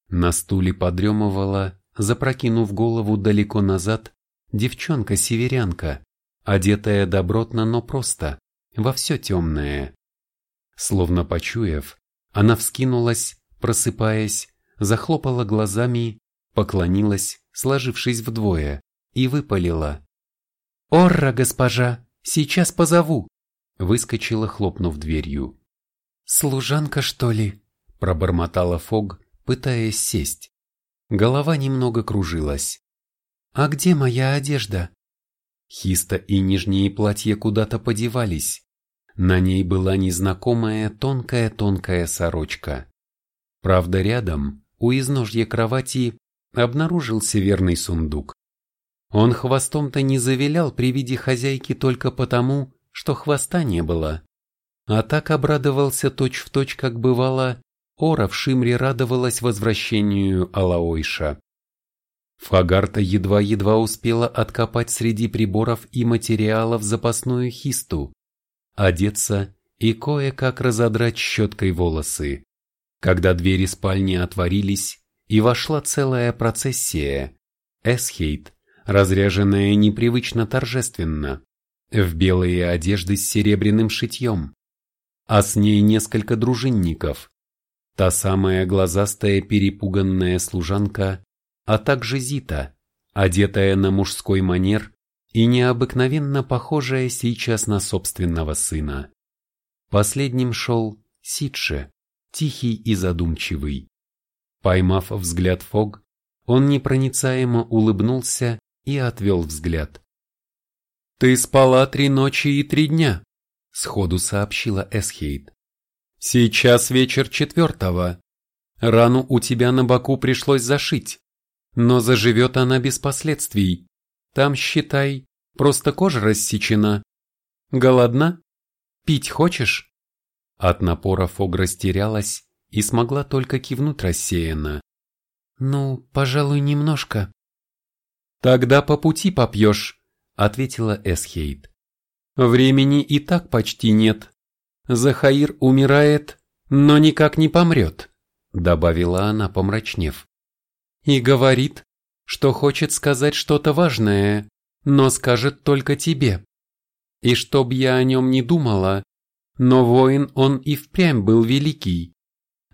На стуле подремывала, запрокинув голову далеко назад, девчонка-северянка, одетая добротно, но просто, во все темное. Словно почуяв, она вскинулась, просыпаясь, захлопала глазами, поклонилась, сложившись вдвое, и выпалила. «Орра, госпожа, сейчас позову!» Выскочила, хлопнув дверью. «Служанка, что ли?» Пробормотала Фог, пытаясь сесть. Голова немного кружилась. «А где моя одежда?» Хиста и нижние платья куда-то подевались. На ней была незнакомая тонкая-тонкая сорочка. Правда, рядом, у изножья кровати, обнаружился верный сундук. Он хвостом-то не завилял при виде хозяйки только потому, что хвоста не было. А так обрадовался точь-в-точь, точь, как бывало, Ора в Шимре радовалась возвращению Алаойша. Фагарта едва-едва успела откопать среди приборов и материалов запасную хисту, одеться и кое-как разодрать щеткой волосы. Когда двери спальни отворились, и вошла целая процессия, Эсхейт, разряженная непривычно торжественно, в белые одежды с серебряным шитьем, а с ней несколько дружинников, та самая глазастая перепуганная служанка, а также Зита, одетая на мужской манер и необыкновенно похожая сейчас на собственного сына. Последним шел Сидше, тихий и задумчивый. Поймав взгляд Фог, он непроницаемо улыбнулся и отвел взгляд. «Ты спала три ночи и три дня», — сходу сообщила Эсхейд. «Сейчас вечер четвертого. Рану у тебя на боку пришлось зашить, но заживет она без последствий. Там, считай, просто кожа рассечена. Голодна? Пить хочешь?» От напора Фог растерялась и смогла только кивнуть рассеянно. «Ну, пожалуй, немножко». «Тогда по пути попьешь», — ответила Эсхейд. «Времени и так почти нет. Захаир умирает, но никак не помрет», — добавила она, помрачнев. «И говорит, что хочет сказать что-то важное, но скажет только тебе. И чтоб я о нем не думала, но воин он и впрямь был великий.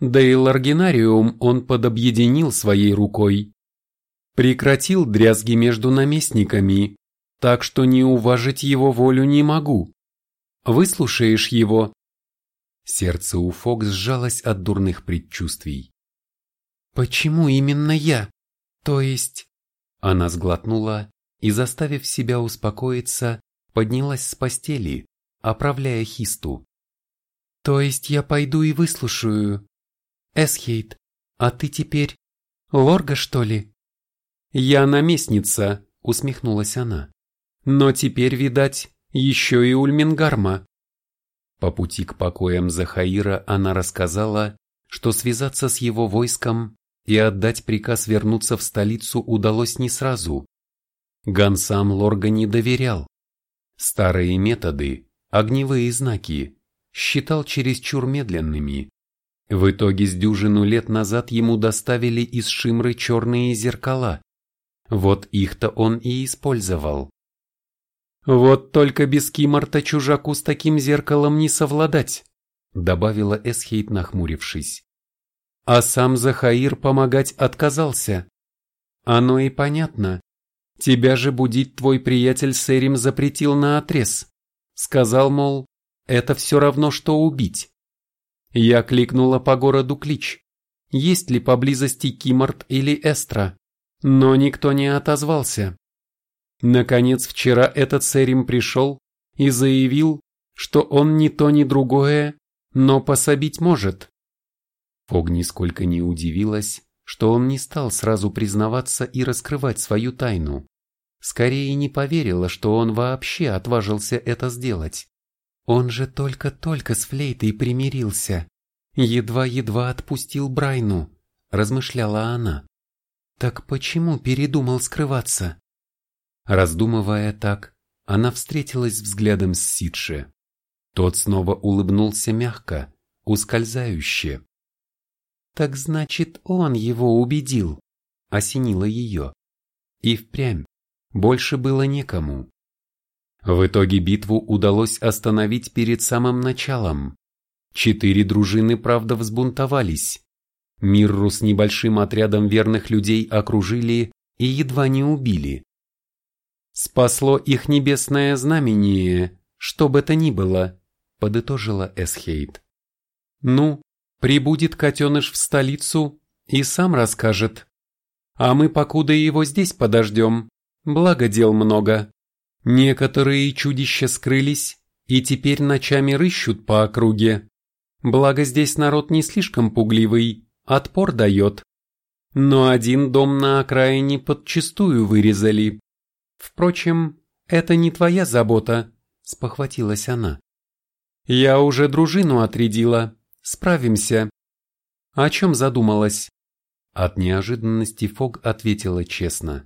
Да и Ларгинариум он подобъединил своей рукой. Прекратил дрязги между наместниками, так что не уважить его волю не могу. Выслушаешь его?» Сердце у Фокс сжалось от дурных предчувствий. «Почему именно я? То есть...» Она сглотнула и, заставив себя успокоиться, поднялась с постели, оправляя хисту. «То есть я пойду и выслушаю, Эсхейт, а ты теперь Лорга, что ли? Я наместница, усмехнулась она. Но теперь, видать, еще и Ульмингарма. По пути к покоям Захаира она рассказала, что связаться с его войском и отдать приказ вернуться в столицу удалось не сразу. Гансам Лорга не доверял. Старые методы, огневые знаки, считал чересчур медленными. В итоге с дюжину лет назад ему доставили из Шимры черные зеркала. Вот их-то он и использовал. «Вот только без Кимарта чужаку с таким зеркалом не совладать», добавила Эсхейт, нахмурившись. А сам Захаир помогать отказался. Оно и понятно. Тебя же будить твой приятель Сэрим запретил на отрез. Сказал, мол, это все равно, что убить. Я кликнула по городу клич. Есть ли поблизости Кимарт или Эстра? но никто не отозвался. Наконец вчера этот Сэрим пришел и заявил, что он ни то ни другое, но пособить может. Фог нисколько не удивилась, что он не стал сразу признаваться и раскрывать свою тайну. Скорее не поверила, что он вообще отважился это сделать. Он же только-только с флейтой примирился. Едва-едва отпустил Брайну, размышляла она. Так почему передумал скрываться? Раздумывая так, она встретилась взглядом с Сидше. Тот снова улыбнулся мягко, ускользающе. Так значит, он его убедил, осенило ее. И впрямь, больше было некому. В итоге битву удалось остановить перед самым началом. Четыре дружины, правда, взбунтовались. Мирру с небольшим отрядом верных людей окружили и едва не убили. «Спасло их небесное знамение, что бы то ни было», — подытожила Эсхейт. «Ну, прибудет котеныш в столицу и сам расскажет. А мы покуда его здесь подождем, благо дел много». Некоторые чудища скрылись и теперь ночами рыщут по округе. Благо здесь народ не слишком пугливый, отпор дает. Но один дом на окраине подчистую вырезали. Впрочем, это не твоя забота, спохватилась она. Я уже дружину отрядила, справимся. О чем задумалась? От неожиданности Фог ответила честно.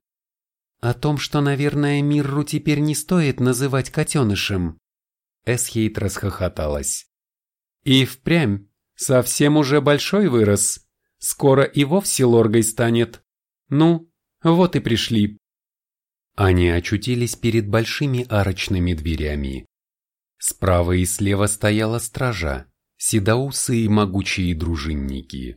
О том, что, наверное, Мирру теперь не стоит называть котенышем. Эсхейт расхохоталась. И впрямь, совсем уже большой вырос. Скоро и вовсе лоргой станет. Ну, вот и пришли. Они очутились перед большими арочными дверями. Справа и слева стояла стража, седоусы и могучие дружинники.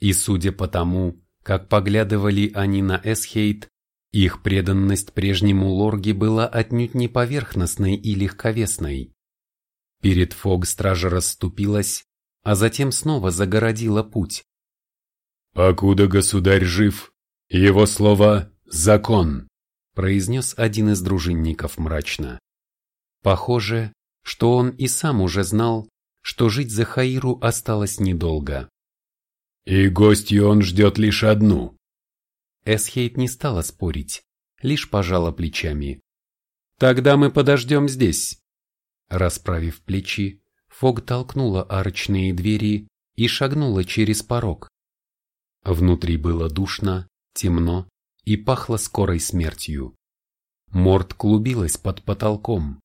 И судя по тому, как поглядывали они на Эсхейт, их преданность прежнему Лорге была отнюдь не поверхностной и легковесной. Перед Фог стража расступилась, а затем снова загородила путь. «Покуда государь жив, его слово — закон», произнес один из дружинников мрачно. Похоже, что он и сам уже знал, что жить за Хаиру осталось недолго. «И гостью он ждет лишь одну Эсхейт не стала спорить, лишь пожала плечами. «Тогда мы подождем здесь». Расправив плечи, Фог толкнула арочные двери и шагнула через порог. Внутри было душно, темно и пахло скорой смертью. Морд клубилась под потолком,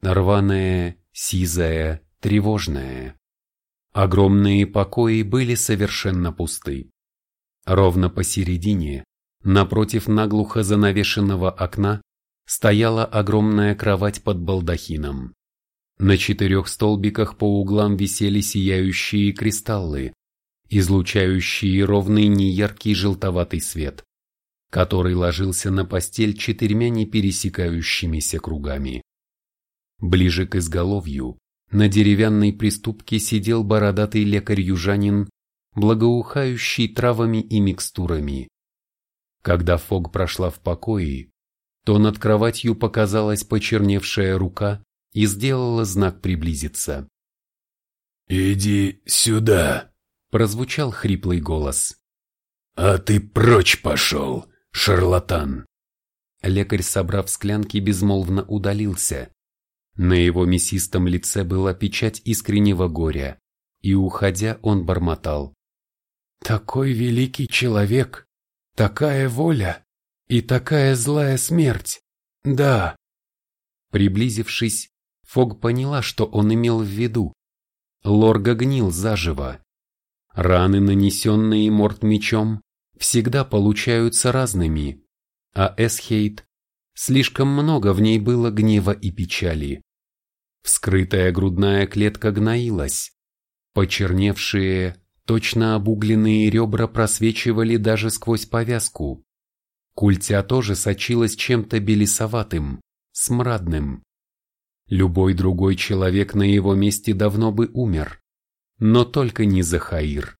рваная, сизая, тревожная. Огромные покои были совершенно пусты. Ровно посередине, Напротив наглухо занавешенного окна стояла огромная кровать под балдахином. На четырех столбиках по углам висели сияющие кристаллы, излучающие ровный неяркий желтоватый свет, который ложился на постель четырьмя непересекающимися кругами. Ближе к изголовью, на деревянной приступке сидел бородатый лекарь-южанин, благоухающий травами и микстурами. Когда Фог прошла в покое, то над кроватью показалась почерневшая рука и сделала знак приблизиться. «Иди сюда!» – прозвучал хриплый голос. «А ты прочь пошел, шарлатан!» Лекарь, собрав склянки, безмолвно удалился. На его мясистом лице была печать искреннего горя, и, уходя, он бормотал. «Такой великий человек! Такая воля и такая злая смерть. Да. Приблизившись, Фог поняла, что он имел в виду. Лорга гнил заживо. Раны, нанесенные морт мечом, всегда получаются разными, а Эсхейт, слишком много в ней было гнева и печали. Вскрытая грудная клетка гноилась, почерневшие, Точно обугленные ребра просвечивали даже сквозь повязку. Культя тоже сочилась чем-то белесоватым, смрадным. Любой другой человек на его месте давно бы умер. Но только не Захаир.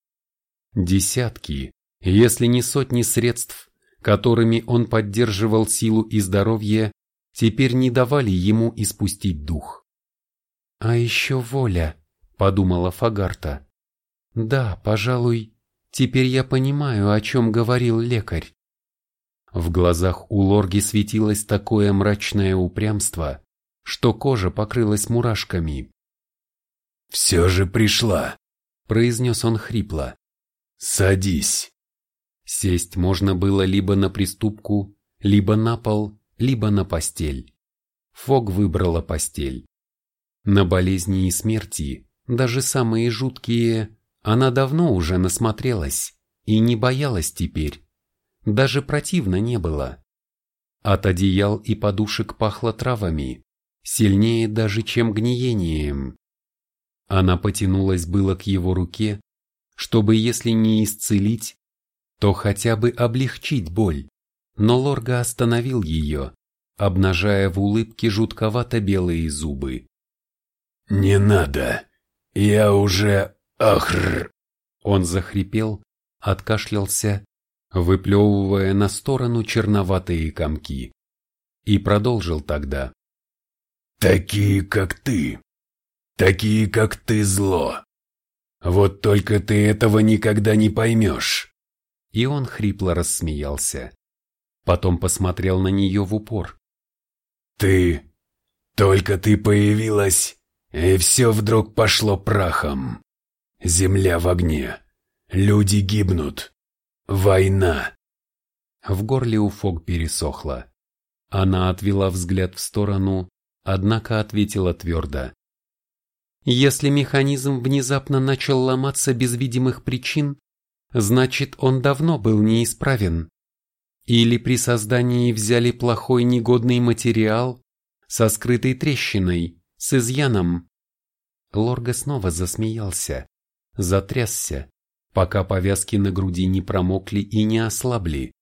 Десятки, если не сотни средств, которыми он поддерживал силу и здоровье, теперь не давали ему испустить дух. «А еще воля», — подумала Фагарта. «Да, пожалуй, теперь я понимаю, о чем говорил лекарь». В глазах у Лорги светилось такое мрачное упрямство, что кожа покрылась мурашками. «Все же пришла», — произнес он хрипло. «Садись». Сесть можно было либо на приступку, либо на пол, либо на постель. Фог выбрала постель. На болезни и смерти, даже самые жуткие, она давно уже насмотрелась и не боялась теперь. Даже противно не было. От одеял и подушек пахло травами, сильнее даже, чем гниением. Она потянулась было к его руке, чтобы, если не исцелить, то хотя бы облегчить боль, но Лорга остановил ее, обнажая в улыбке жутковато-белые зубы. «Не надо, я уже... Ахр!» Он захрипел, откашлялся, выплевывая на сторону черноватые комки. И продолжил тогда. «Такие, как ты, такие, как ты, зло. Вот только ты этого никогда не поймешь. И он хрипло рассмеялся. Потом посмотрел на нее в упор. «Ты... Только ты появилась, и все вдруг пошло прахом. Земля в огне. Люди гибнут. Война». В горле у Фог пересохло. Она отвела взгляд в сторону, однако ответила твердо. Если механизм внезапно начал ломаться без видимых причин, значит он давно был неисправен. Или при создании взяли плохой негодный материал со скрытой трещиной, с изъяном. Лорга снова засмеялся, затрясся, пока повязки на груди не промокли и не ослабли.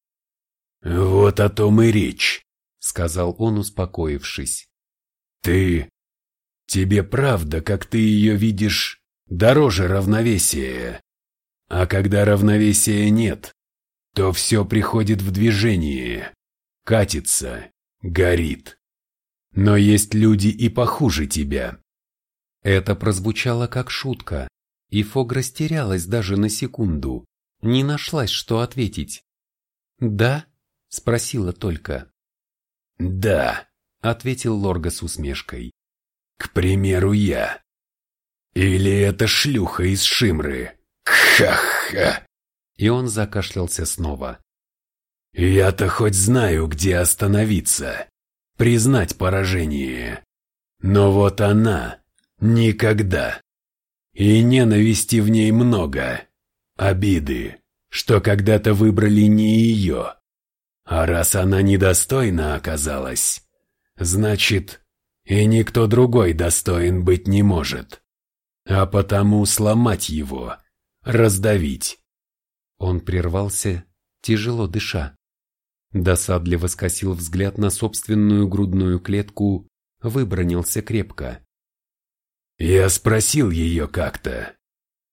«Вот о том и речь», — сказал он, успокоившись. «Ты... Тебе правда, как ты ее видишь, дороже равновесия. А когда равновесия нет, то все приходит в движение, катится, горит. Но есть люди и похуже тебя. Это прозвучало как шутка, и Фог растерялась даже на секунду, не нашлась, что ответить. «Да?» – спросила только. «Да», – ответил Лорга с усмешкой. «К примеру, я. Или это шлюха из Шимры, Ха-ха! И он закашлялся снова. Я-то хоть знаю, где остановиться, признать поражение. Но вот она никогда. И ненависти в ней много. Обиды, что когда-то выбрали не ее. А раз она недостойна оказалась, значит, и никто другой достоин быть не может. А потому сломать его раздавить. Он прервался, тяжело дыша. Досадливо скосил взгляд на собственную грудную клетку, выбронился крепко. Я спросил ее как-то.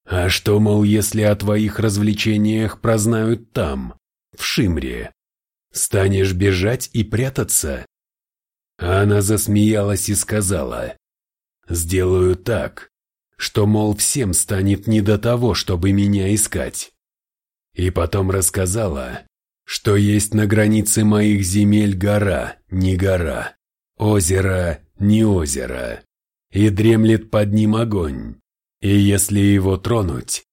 А что, мол, если о твоих развлечениях прознают там, в Шимре? Станешь бежать и прятаться? Она засмеялась и сказала, «Сделаю так, что, мол, всем станет не до того, чтобы меня искать. И потом рассказала, что есть на границе моих земель гора, не гора, озеро, не озеро, и дремлет под ним огонь. И если его тронуть,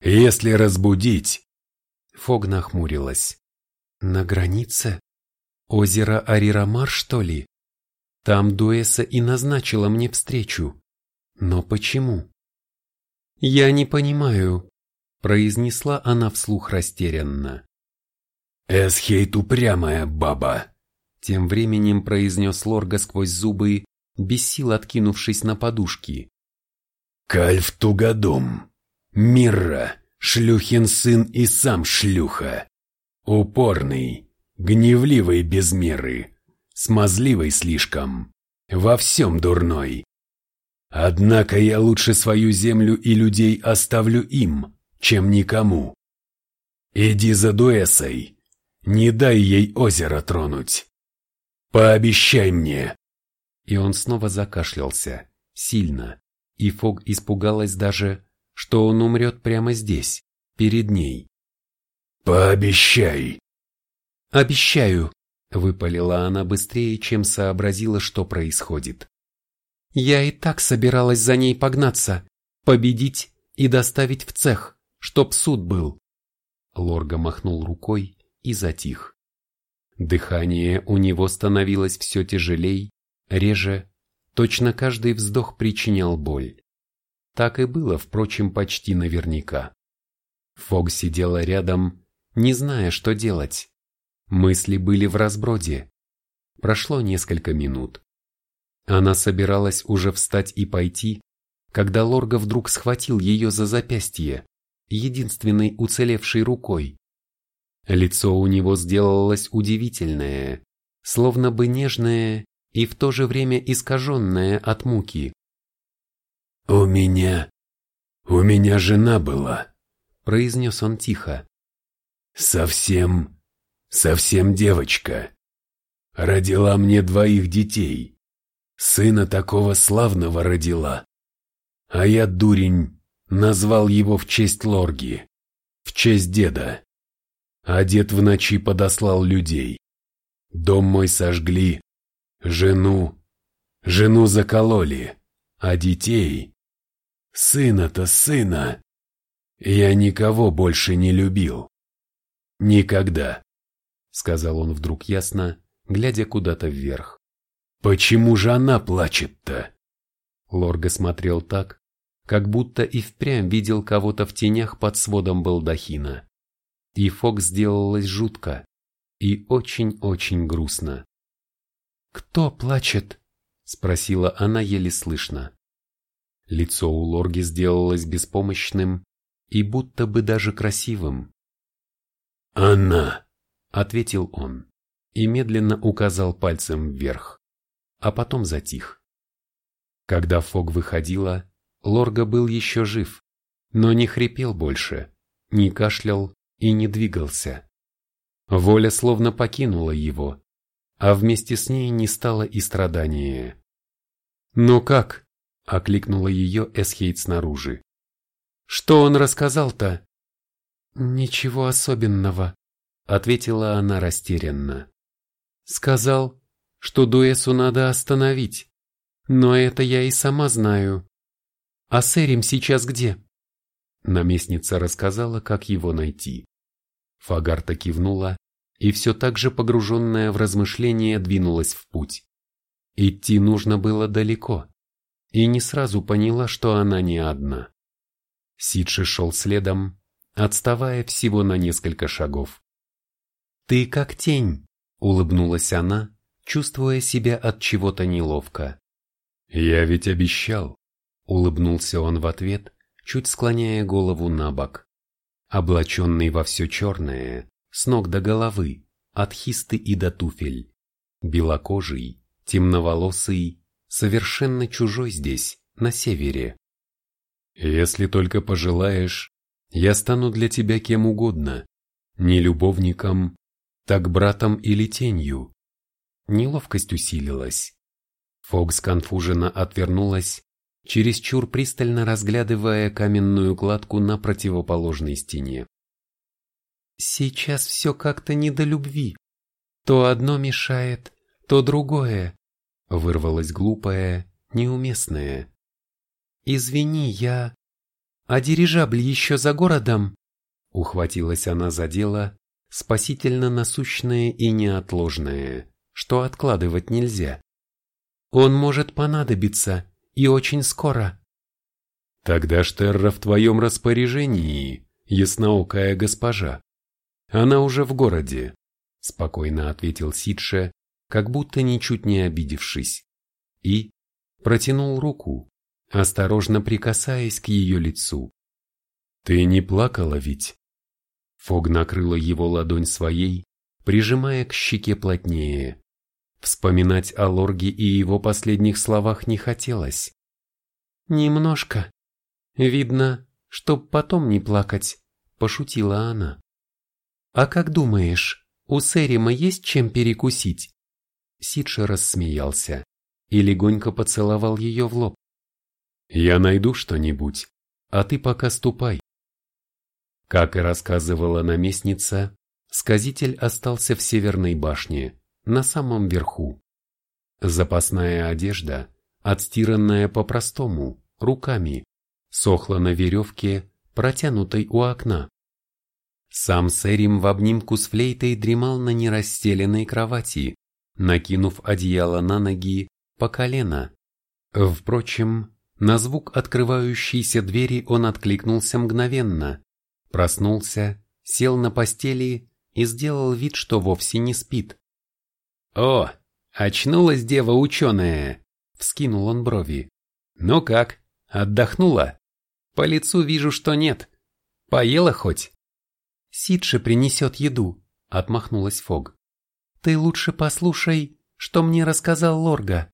если разбудить... Фог нахмурилась. На границе? Озеро Арирамар, что ли? Там Дуэса и назначила мне встречу. Но почему? «Я не понимаю», – произнесла она вслух растерянно. «Эсхейт упрямая баба», – тем временем произнес Лорга сквозь зубы, без сил откинувшись на подушки. «Кальф Тугодум, Мирра, шлюхин сын и сам шлюха, упорный, гневливый без меры, смазливый слишком, во всем дурной, Однако я лучше свою землю и людей оставлю им, чем никому. Иди за Дуэсой. Не дай ей озеро тронуть. Пообещай мне. И он снова закашлялся, сильно, и Фог испугалась даже, что он умрет прямо здесь, перед ней. «Пообещай!» «Обещаю!» — выпалила она быстрее, чем сообразила, что происходит. «Я и так собиралась за ней погнаться, победить и доставить в цех, чтоб суд был». Лорга махнул рукой и затих. Дыхание у него становилось все тяжелей, реже, точно каждый вздох причинял боль. Так и было, впрочем, почти наверняка. Фог сидела рядом, не зная, что делать. Мысли были в разброде. Прошло несколько минут. Она собиралась уже встать и пойти, когда Лорга вдруг схватил ее за запястье, единственной уцелевшей рукой. Лицо у него сделалось удивительное, словно бы нежное и в то же время искаженное от муки. «У меня... у меня жена была», — произнес он тихо. Совсем, совсем девочка. Родила мне двоих детей. Сына такого славного родила. А я, дурень, назвал его в честь Лорги, в честь деда. А дед в ночи подослал людей. Дом мой сожгли, жену, жену закололи, а детей... Сына-то сына. Я никого больше не любил. «Никогда», — сказал он вдруг ясно, глядя куда-то вверх. «Почему же она плачет-то?» Лорга смотрел так, как будто и впрямь видел кого-то в тенях под сводом балдахина. И Фокс сделалось жутко и очень-очень грустно. «Кто плачет?» — спросила она еле слышно. Лицо у Лорги сделалось беспомощным и будто бы даже красивым. «Она!» — ответил он и медленно указал пальцем вверх, а потом затих. Когда Фог выходила, Лорга был еще жив, но не хрипел больше, не кашлял и не двигался. Воля словно покинула его, а вместе с ней не стало и страдания. «Ну как?» — окликнула ее Эсхейт снаружи. «Что он рассказал-то?» «Ничего особенного», — ответила она растерянно. «Сказал, что Дуэсу надо остановить, но это я и сама знаю. А Сэрим сейчас где?» Наместница рассказала, как его найти. Фагарта кивнула и все так же погруженная в размышления двинулась в путь. Идти нужно было далеко, и не сразу поняла, что она не одна. Сидши шел следом, отставая всего на несколько шагов. «Ты как тень», — улыбнулась она, чувствуя себя от чего-то неловко. «Я ведь обещал», — улыбнулся он в ответ, чуть склоняя голову на бок. Облаченный во все черное, с ног до головы, от хисты и до туфель. Белокожий, темноволосый, совершенно чужой здесь, на севере. «Если только пожелаешь, я стану для тебя кем угодно, не любовником, так братом или тенью. Неловкость усилилась. Фокс конфуженно отвернулась, чересчур пристально разглядывая каменную кладку на противоположной стене. «Сейчас все как-то не до любви. То одно мешает, то другое», — вырвалось глупое, неуместное. «Извини, я...» А дирижабль еще за городом? Ухватилась она за дело, спасительно насущное и неотложное, что откладывать нельзя. Он может понадобиться, и очень скоро. Тогда Штерра в твоем распоряжении, ясноокая госпожа. Она уже в городе, спокойно ответил Сидше, как будто ничуть не обидевшись, и протянул руку, осторожно прикасаясь к ее лицу. «Ты не плакала ведь?» Фог накрыла его ладонь своей, прижимая к щеке плотнее. Вспоминать о Лорге и его последних словах не хотелось. «Немножко. Видно, чтоб потом не плакать», — пошутила она. «А как думаешь, у Сэрима есть чем перекусить?» Сидша рассмеялся и легонько поцеловал ее в лоб. «Я найду что-нибудь, а ты пока ступай». Как и рассказывала наместница, сказитель остался в северной башне, на самом верху. Запасная одежда, отстиранная по-простому, руками, сохла на веревке, протянутой у окна. Сам Сэрим в обнимку с флейтой дремал на нерастеленной кровати, накинув одеяло на ноги по колено. Впрочем, на звук открывающейся двери он откликнулся мгновенно, проснулся, сел на постели и сделал вид, что вовсе не спит. «О, очнулась дева ученая!» — вскинул он брови. «Ну как, отдохнула? По лицу вижу, что нет. Поела хоть?» «Сидше принесет еду», — отмахнулась Фог. «Ты лучше послушай, что мне рассказал Лорга».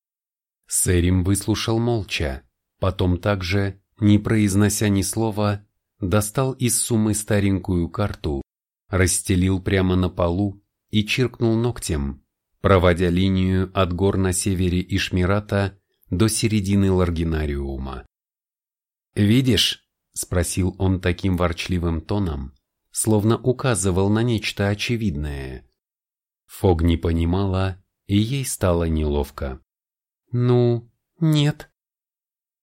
Сэрим выслушал молча, потом также, не произнося ни слова, достал из суммы старенькую карту, расстелил прямо на полу и чиркнул ногтем, проводя линию от гор на севере Ишмирата до середины Ларгинариума. «Видишь?» — спросил он таким ворчливым тоном, словно указывал на нечто очевидное. Фог не понимала, и ей стало неловко. «Ну, нет».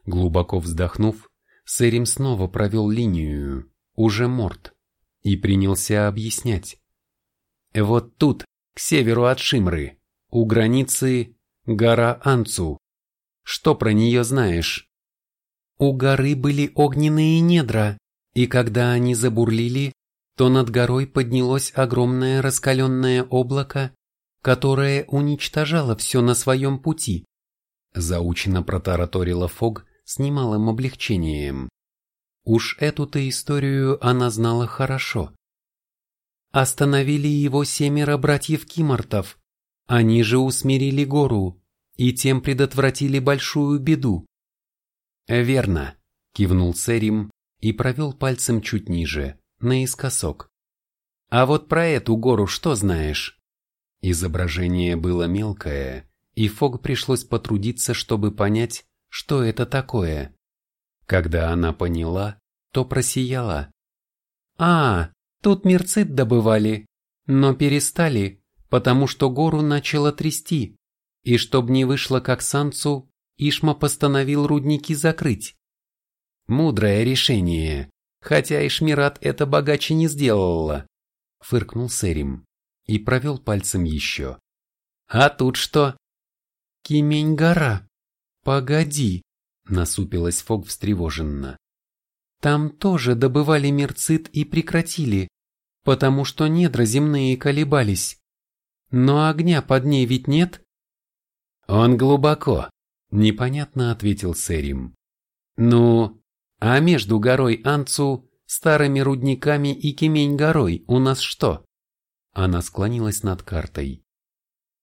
Глубоко вздохнув, Сэрим снова провел линию, уже морд, и принялся объяснять. «Вот тут, к северу от Шимры, у границы гора Анцу. Что про нее знаешь?» У горы были огненные недра, и когда они забурлили, то над горой поднялось огромное раскаленное облако, которое уничтожало все на своем пути. Заучено протараторила Фог с немалым облегчением. Уж эту-то историю она знала хорошо. Остановили его семеро братьев Кимортов. Они же усмирили гору и тем предотвратили большую беду. «Верно», — кивнул Сэрим и провел пальцем чуть ниже, наискосок. «А вот про эту гору что знаешь?» Изображение было мелкое, и Фог пришлось потрудиться, чтобы понять, что это такое. Когда она поняла, то просияла. «А, тут мерцит добывали, но перестали, потому что гору начало трясти, и чтоб не вышло как Санцу, Ишма постановил рудники закрыть. Мудрое решение, Хотя и Шмират это богаче не сделала, фыркнул Сэрим и провел пальцем еще. А тут что? Кимень-гора. Погоди, насупилась Фог встревоженно. Там тоже добывали мерцит и прекратили, потому что недра земные колебались. Но огня под ней ведь нет? Он глубоко, непонятно ответил Сэрим. Ну, а между горой Анцу, старыми рудниками и Кемень-горой у нас что? Она склонилась над картой.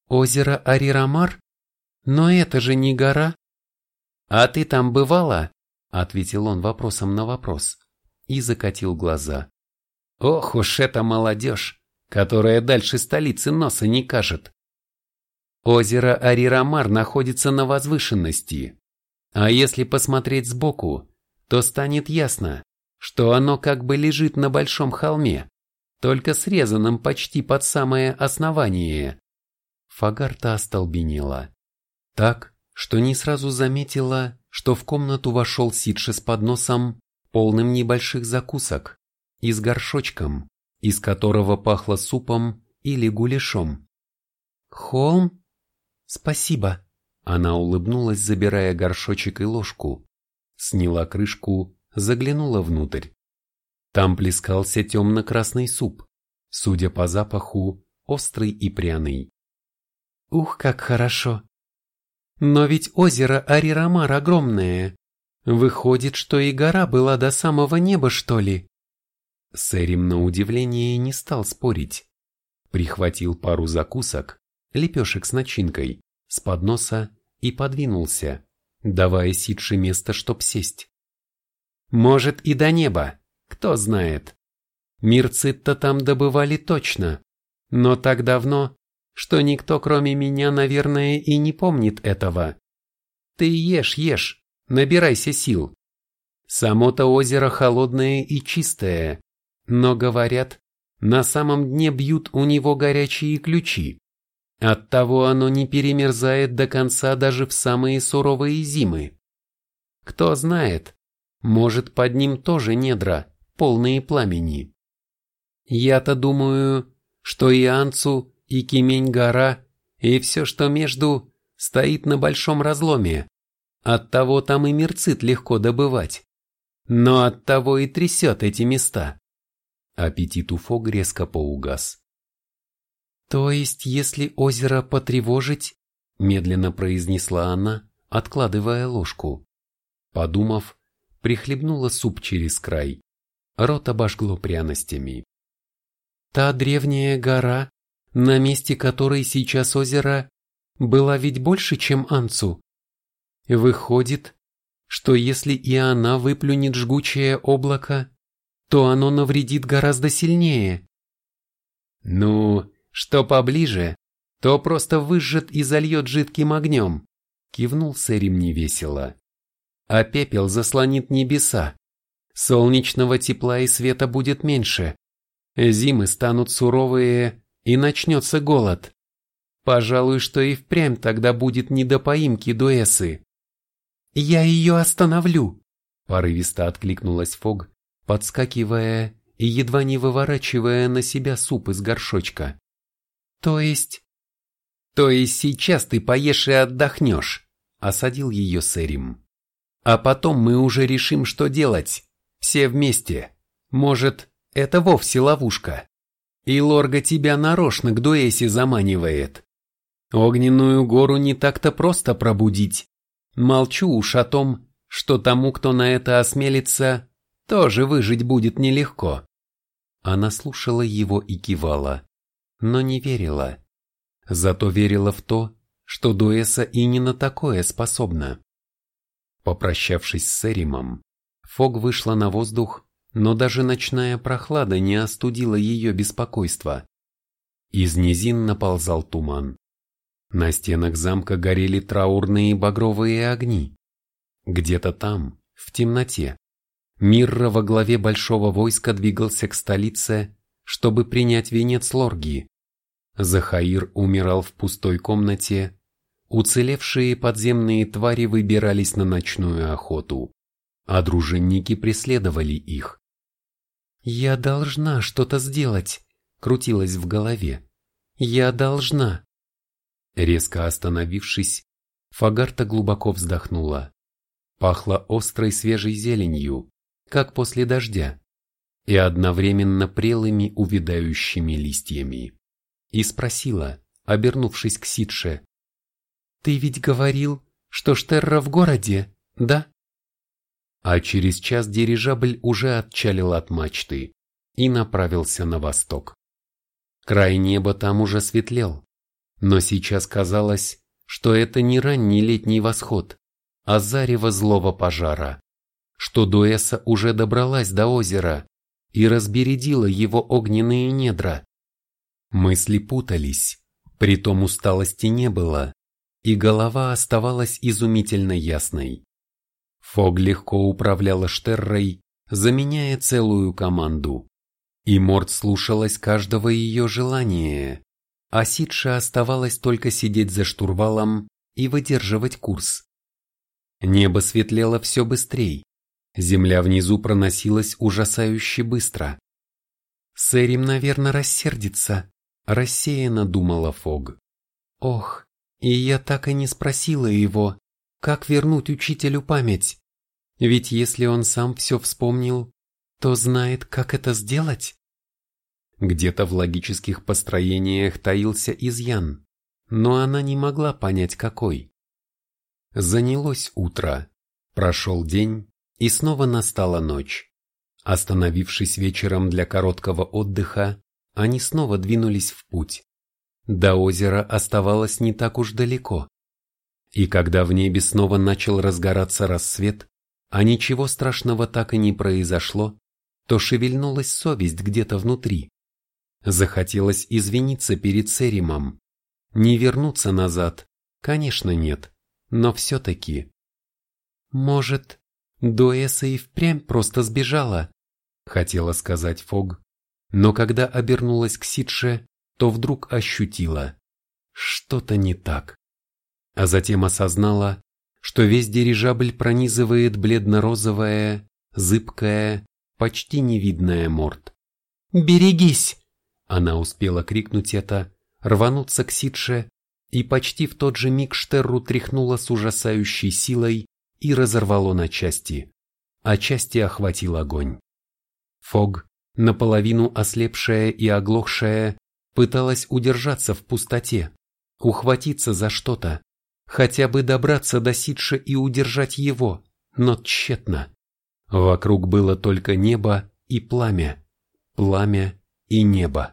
Озеро Арирамар? Но это же не гора. А ты там бывала? Ответил он вопросом на вопрос и закатил глаза. Ох уж эта молодежь, которая дальше столицы носа не кажет. Озеро Арирамар находится на возвышенности, а если посмотреть сбоку, то станет ясно, что оно как бы лежит на большом холме, только срезанном почти под самое основание. Фагарта остолбенела. Так, что не сразу заметила, что в комнату вошел Сидши с подносом, полным небольших закусок, и с горшочком, из которого пахло супом или гуляшом. «Холм? Спасибо!» Она улыбнулась, забирая горшочек и ложку, сняла крышку, заглянула внутрь. Там плескался темно-красный суп, судя по запаху, острый и пряный. Ух, как хорошо! Но ведь озеро Арирамар огромное. Выходит, что и гора была до самого неба, что ли? Сэрим на удивление не стал спорить. Прихватил пару закусок, лепешек с начинкой, с подноса и подвинулся, давая Сидше место, чтоб сесть. Может и до неба, кто знает. Мирцит-то там добывали точно, Но так давно, что никто кроме меня, наверное, и не помнит этого. Ты ешь, ешь, набирайся сил. Само-то озеро холодное и чистое, но, говорят, на самом дне бьют у него горячие ключи. Оттого оно не перемерзает до конца даже в самые суровые зимы. Кто знает, может под ним тоже недра, полные пламени. Я-то думаю, что и Анцу, и Кемень-гора, и все, что между, стоит на большом разломе. Оттого там и мерцит легко добывать. Но оттого и трясет эти места. Аппетит у Фог резко поугас. «То есть, если озеро потревожить?» – медленно произнесла она, откладывая ложку. Подумав, прихлебнула суп через край. Рот обожгло пряностями. Та древняя гора, на месте которой сейчас озеро, была ведь больше, чем Анцу. Выходит, что если и она выплюнет жгучее облако, то оно навредит гораздо сильнее. Ну, что поближе, то просто выжжет и зальет жидким огнем, кивнул Сэрим невесело. А пепел заслонит небеса. Солнечного тепла и света будет меньше. Зимы станут суровые, и начнется голод. Пожалуй, что и впрямь тогда будет не до поимки дуэсы. «Я ее остановлю!» Порывисто откликнулась Фог, подскакивая и едва не выворачивая на себя суп из горшочка. «То есть...» «То есть сейчас ты поешь и отдохнешь», — осадил ее Сэрим. «А потом мы уже решим, что делать. Все вместе. Может, это вовсе ловушка. И Лорга тебя нарочно к Дуэсе заманивает. Огненную гору не так-то просто пробудить. Молчу уж о том, что тому, кто на это осмелится, тоже выжить будет нелегко. Она слушала его и кивала, но не верила. Зато верила в то, что Дуэса и не на такое способна. Попрощавшись с Эримом, Фог вышла на воздух но даже ночная прохлада не остудила ее беспокойство. Из низин наползал туман. На стенах замка горели траурные багровые огни. Где-то там, в темноте, Мирра во главе большого войска двигался к столице, чтобы принять венец Лорги. Захаир умирал в пустой комнате, уцелевшие подземные твари выбирались на ночную охоту, а дружинники преследовали их. «Я должна что-то сделать», — крутилось в голове. «Я должна». Резко остановившись, Фагарта глубоко вздохнула. Пахло острой свежей зеленью, как после дождя, и одновременно прелыми увядающими листьями. И спросила, обернувшись к Сидше, «Ты ведь говорил, что Штерра в городе, да?» а через час дирижабль уже отчалил от мачты и направился на восток. Край неба там уже светлел, но сейчас казалось, что это не ранний летний восход, а зарево злого пожара, что Дуэса уже добралась до озера и разбередила его огненные недра. Мысли путались, притом усталости не было, и голова оставалась изумительно ясной. Фог легко управляла Штеррой, заменяя целую команду. И Морд слушалась каждого ее желания, а Сидша оставалось только сидеть за штурвалом и выдерживать курс. Небо светлело все быстрее, земля внизу проносилась ужасающе быстро. Сэрим, наверное, рассердится, рассеянно думала Фог. Ох, и я так и не спросила его, как вернуть учителю память? Ведь если он сам все вспомнил, то знает, как это сделать. Где-то в логических построениях таился изъян, но она не могла понять, какой. Занялось утро, прошел день, и снова настала ночь. Остановившись вечером для короткого отдыха, они снова двинулись в путь. До озера оставалось не так уж далеко. И когда в небе снова начал разгораться рассвет, а ничего страшного так и не произошло, то шевельнулась совесть где-то внутри. Захотелось извиниться перед Серимом. Не вернуться назад, конечно нет, но все-таки. Может, Дуэса и впрямь просто сбежала, хотела сказать Фог, но когда обернулась к Сидше, то вдруг ощутила, что-то не так. А затем осознала, что весь дирижабль пронизывает бледно-розовая, зыбкая, почти невидная морд. «Берегись!» Она успела крикнуть это, рвануться к Сидше, и почти в тот же миг Штерру тряхнула с ужасающей силой и разорвало на части, а части охватил огонь. Фог, наполовину ослепшая и оглохшая, пыталась удержаться в пустоте, ухватиться за что-то, хотя бы добраться до Сидша и удержать его, но тщетно. Вокруг было только небо и пламя, пламя и небо.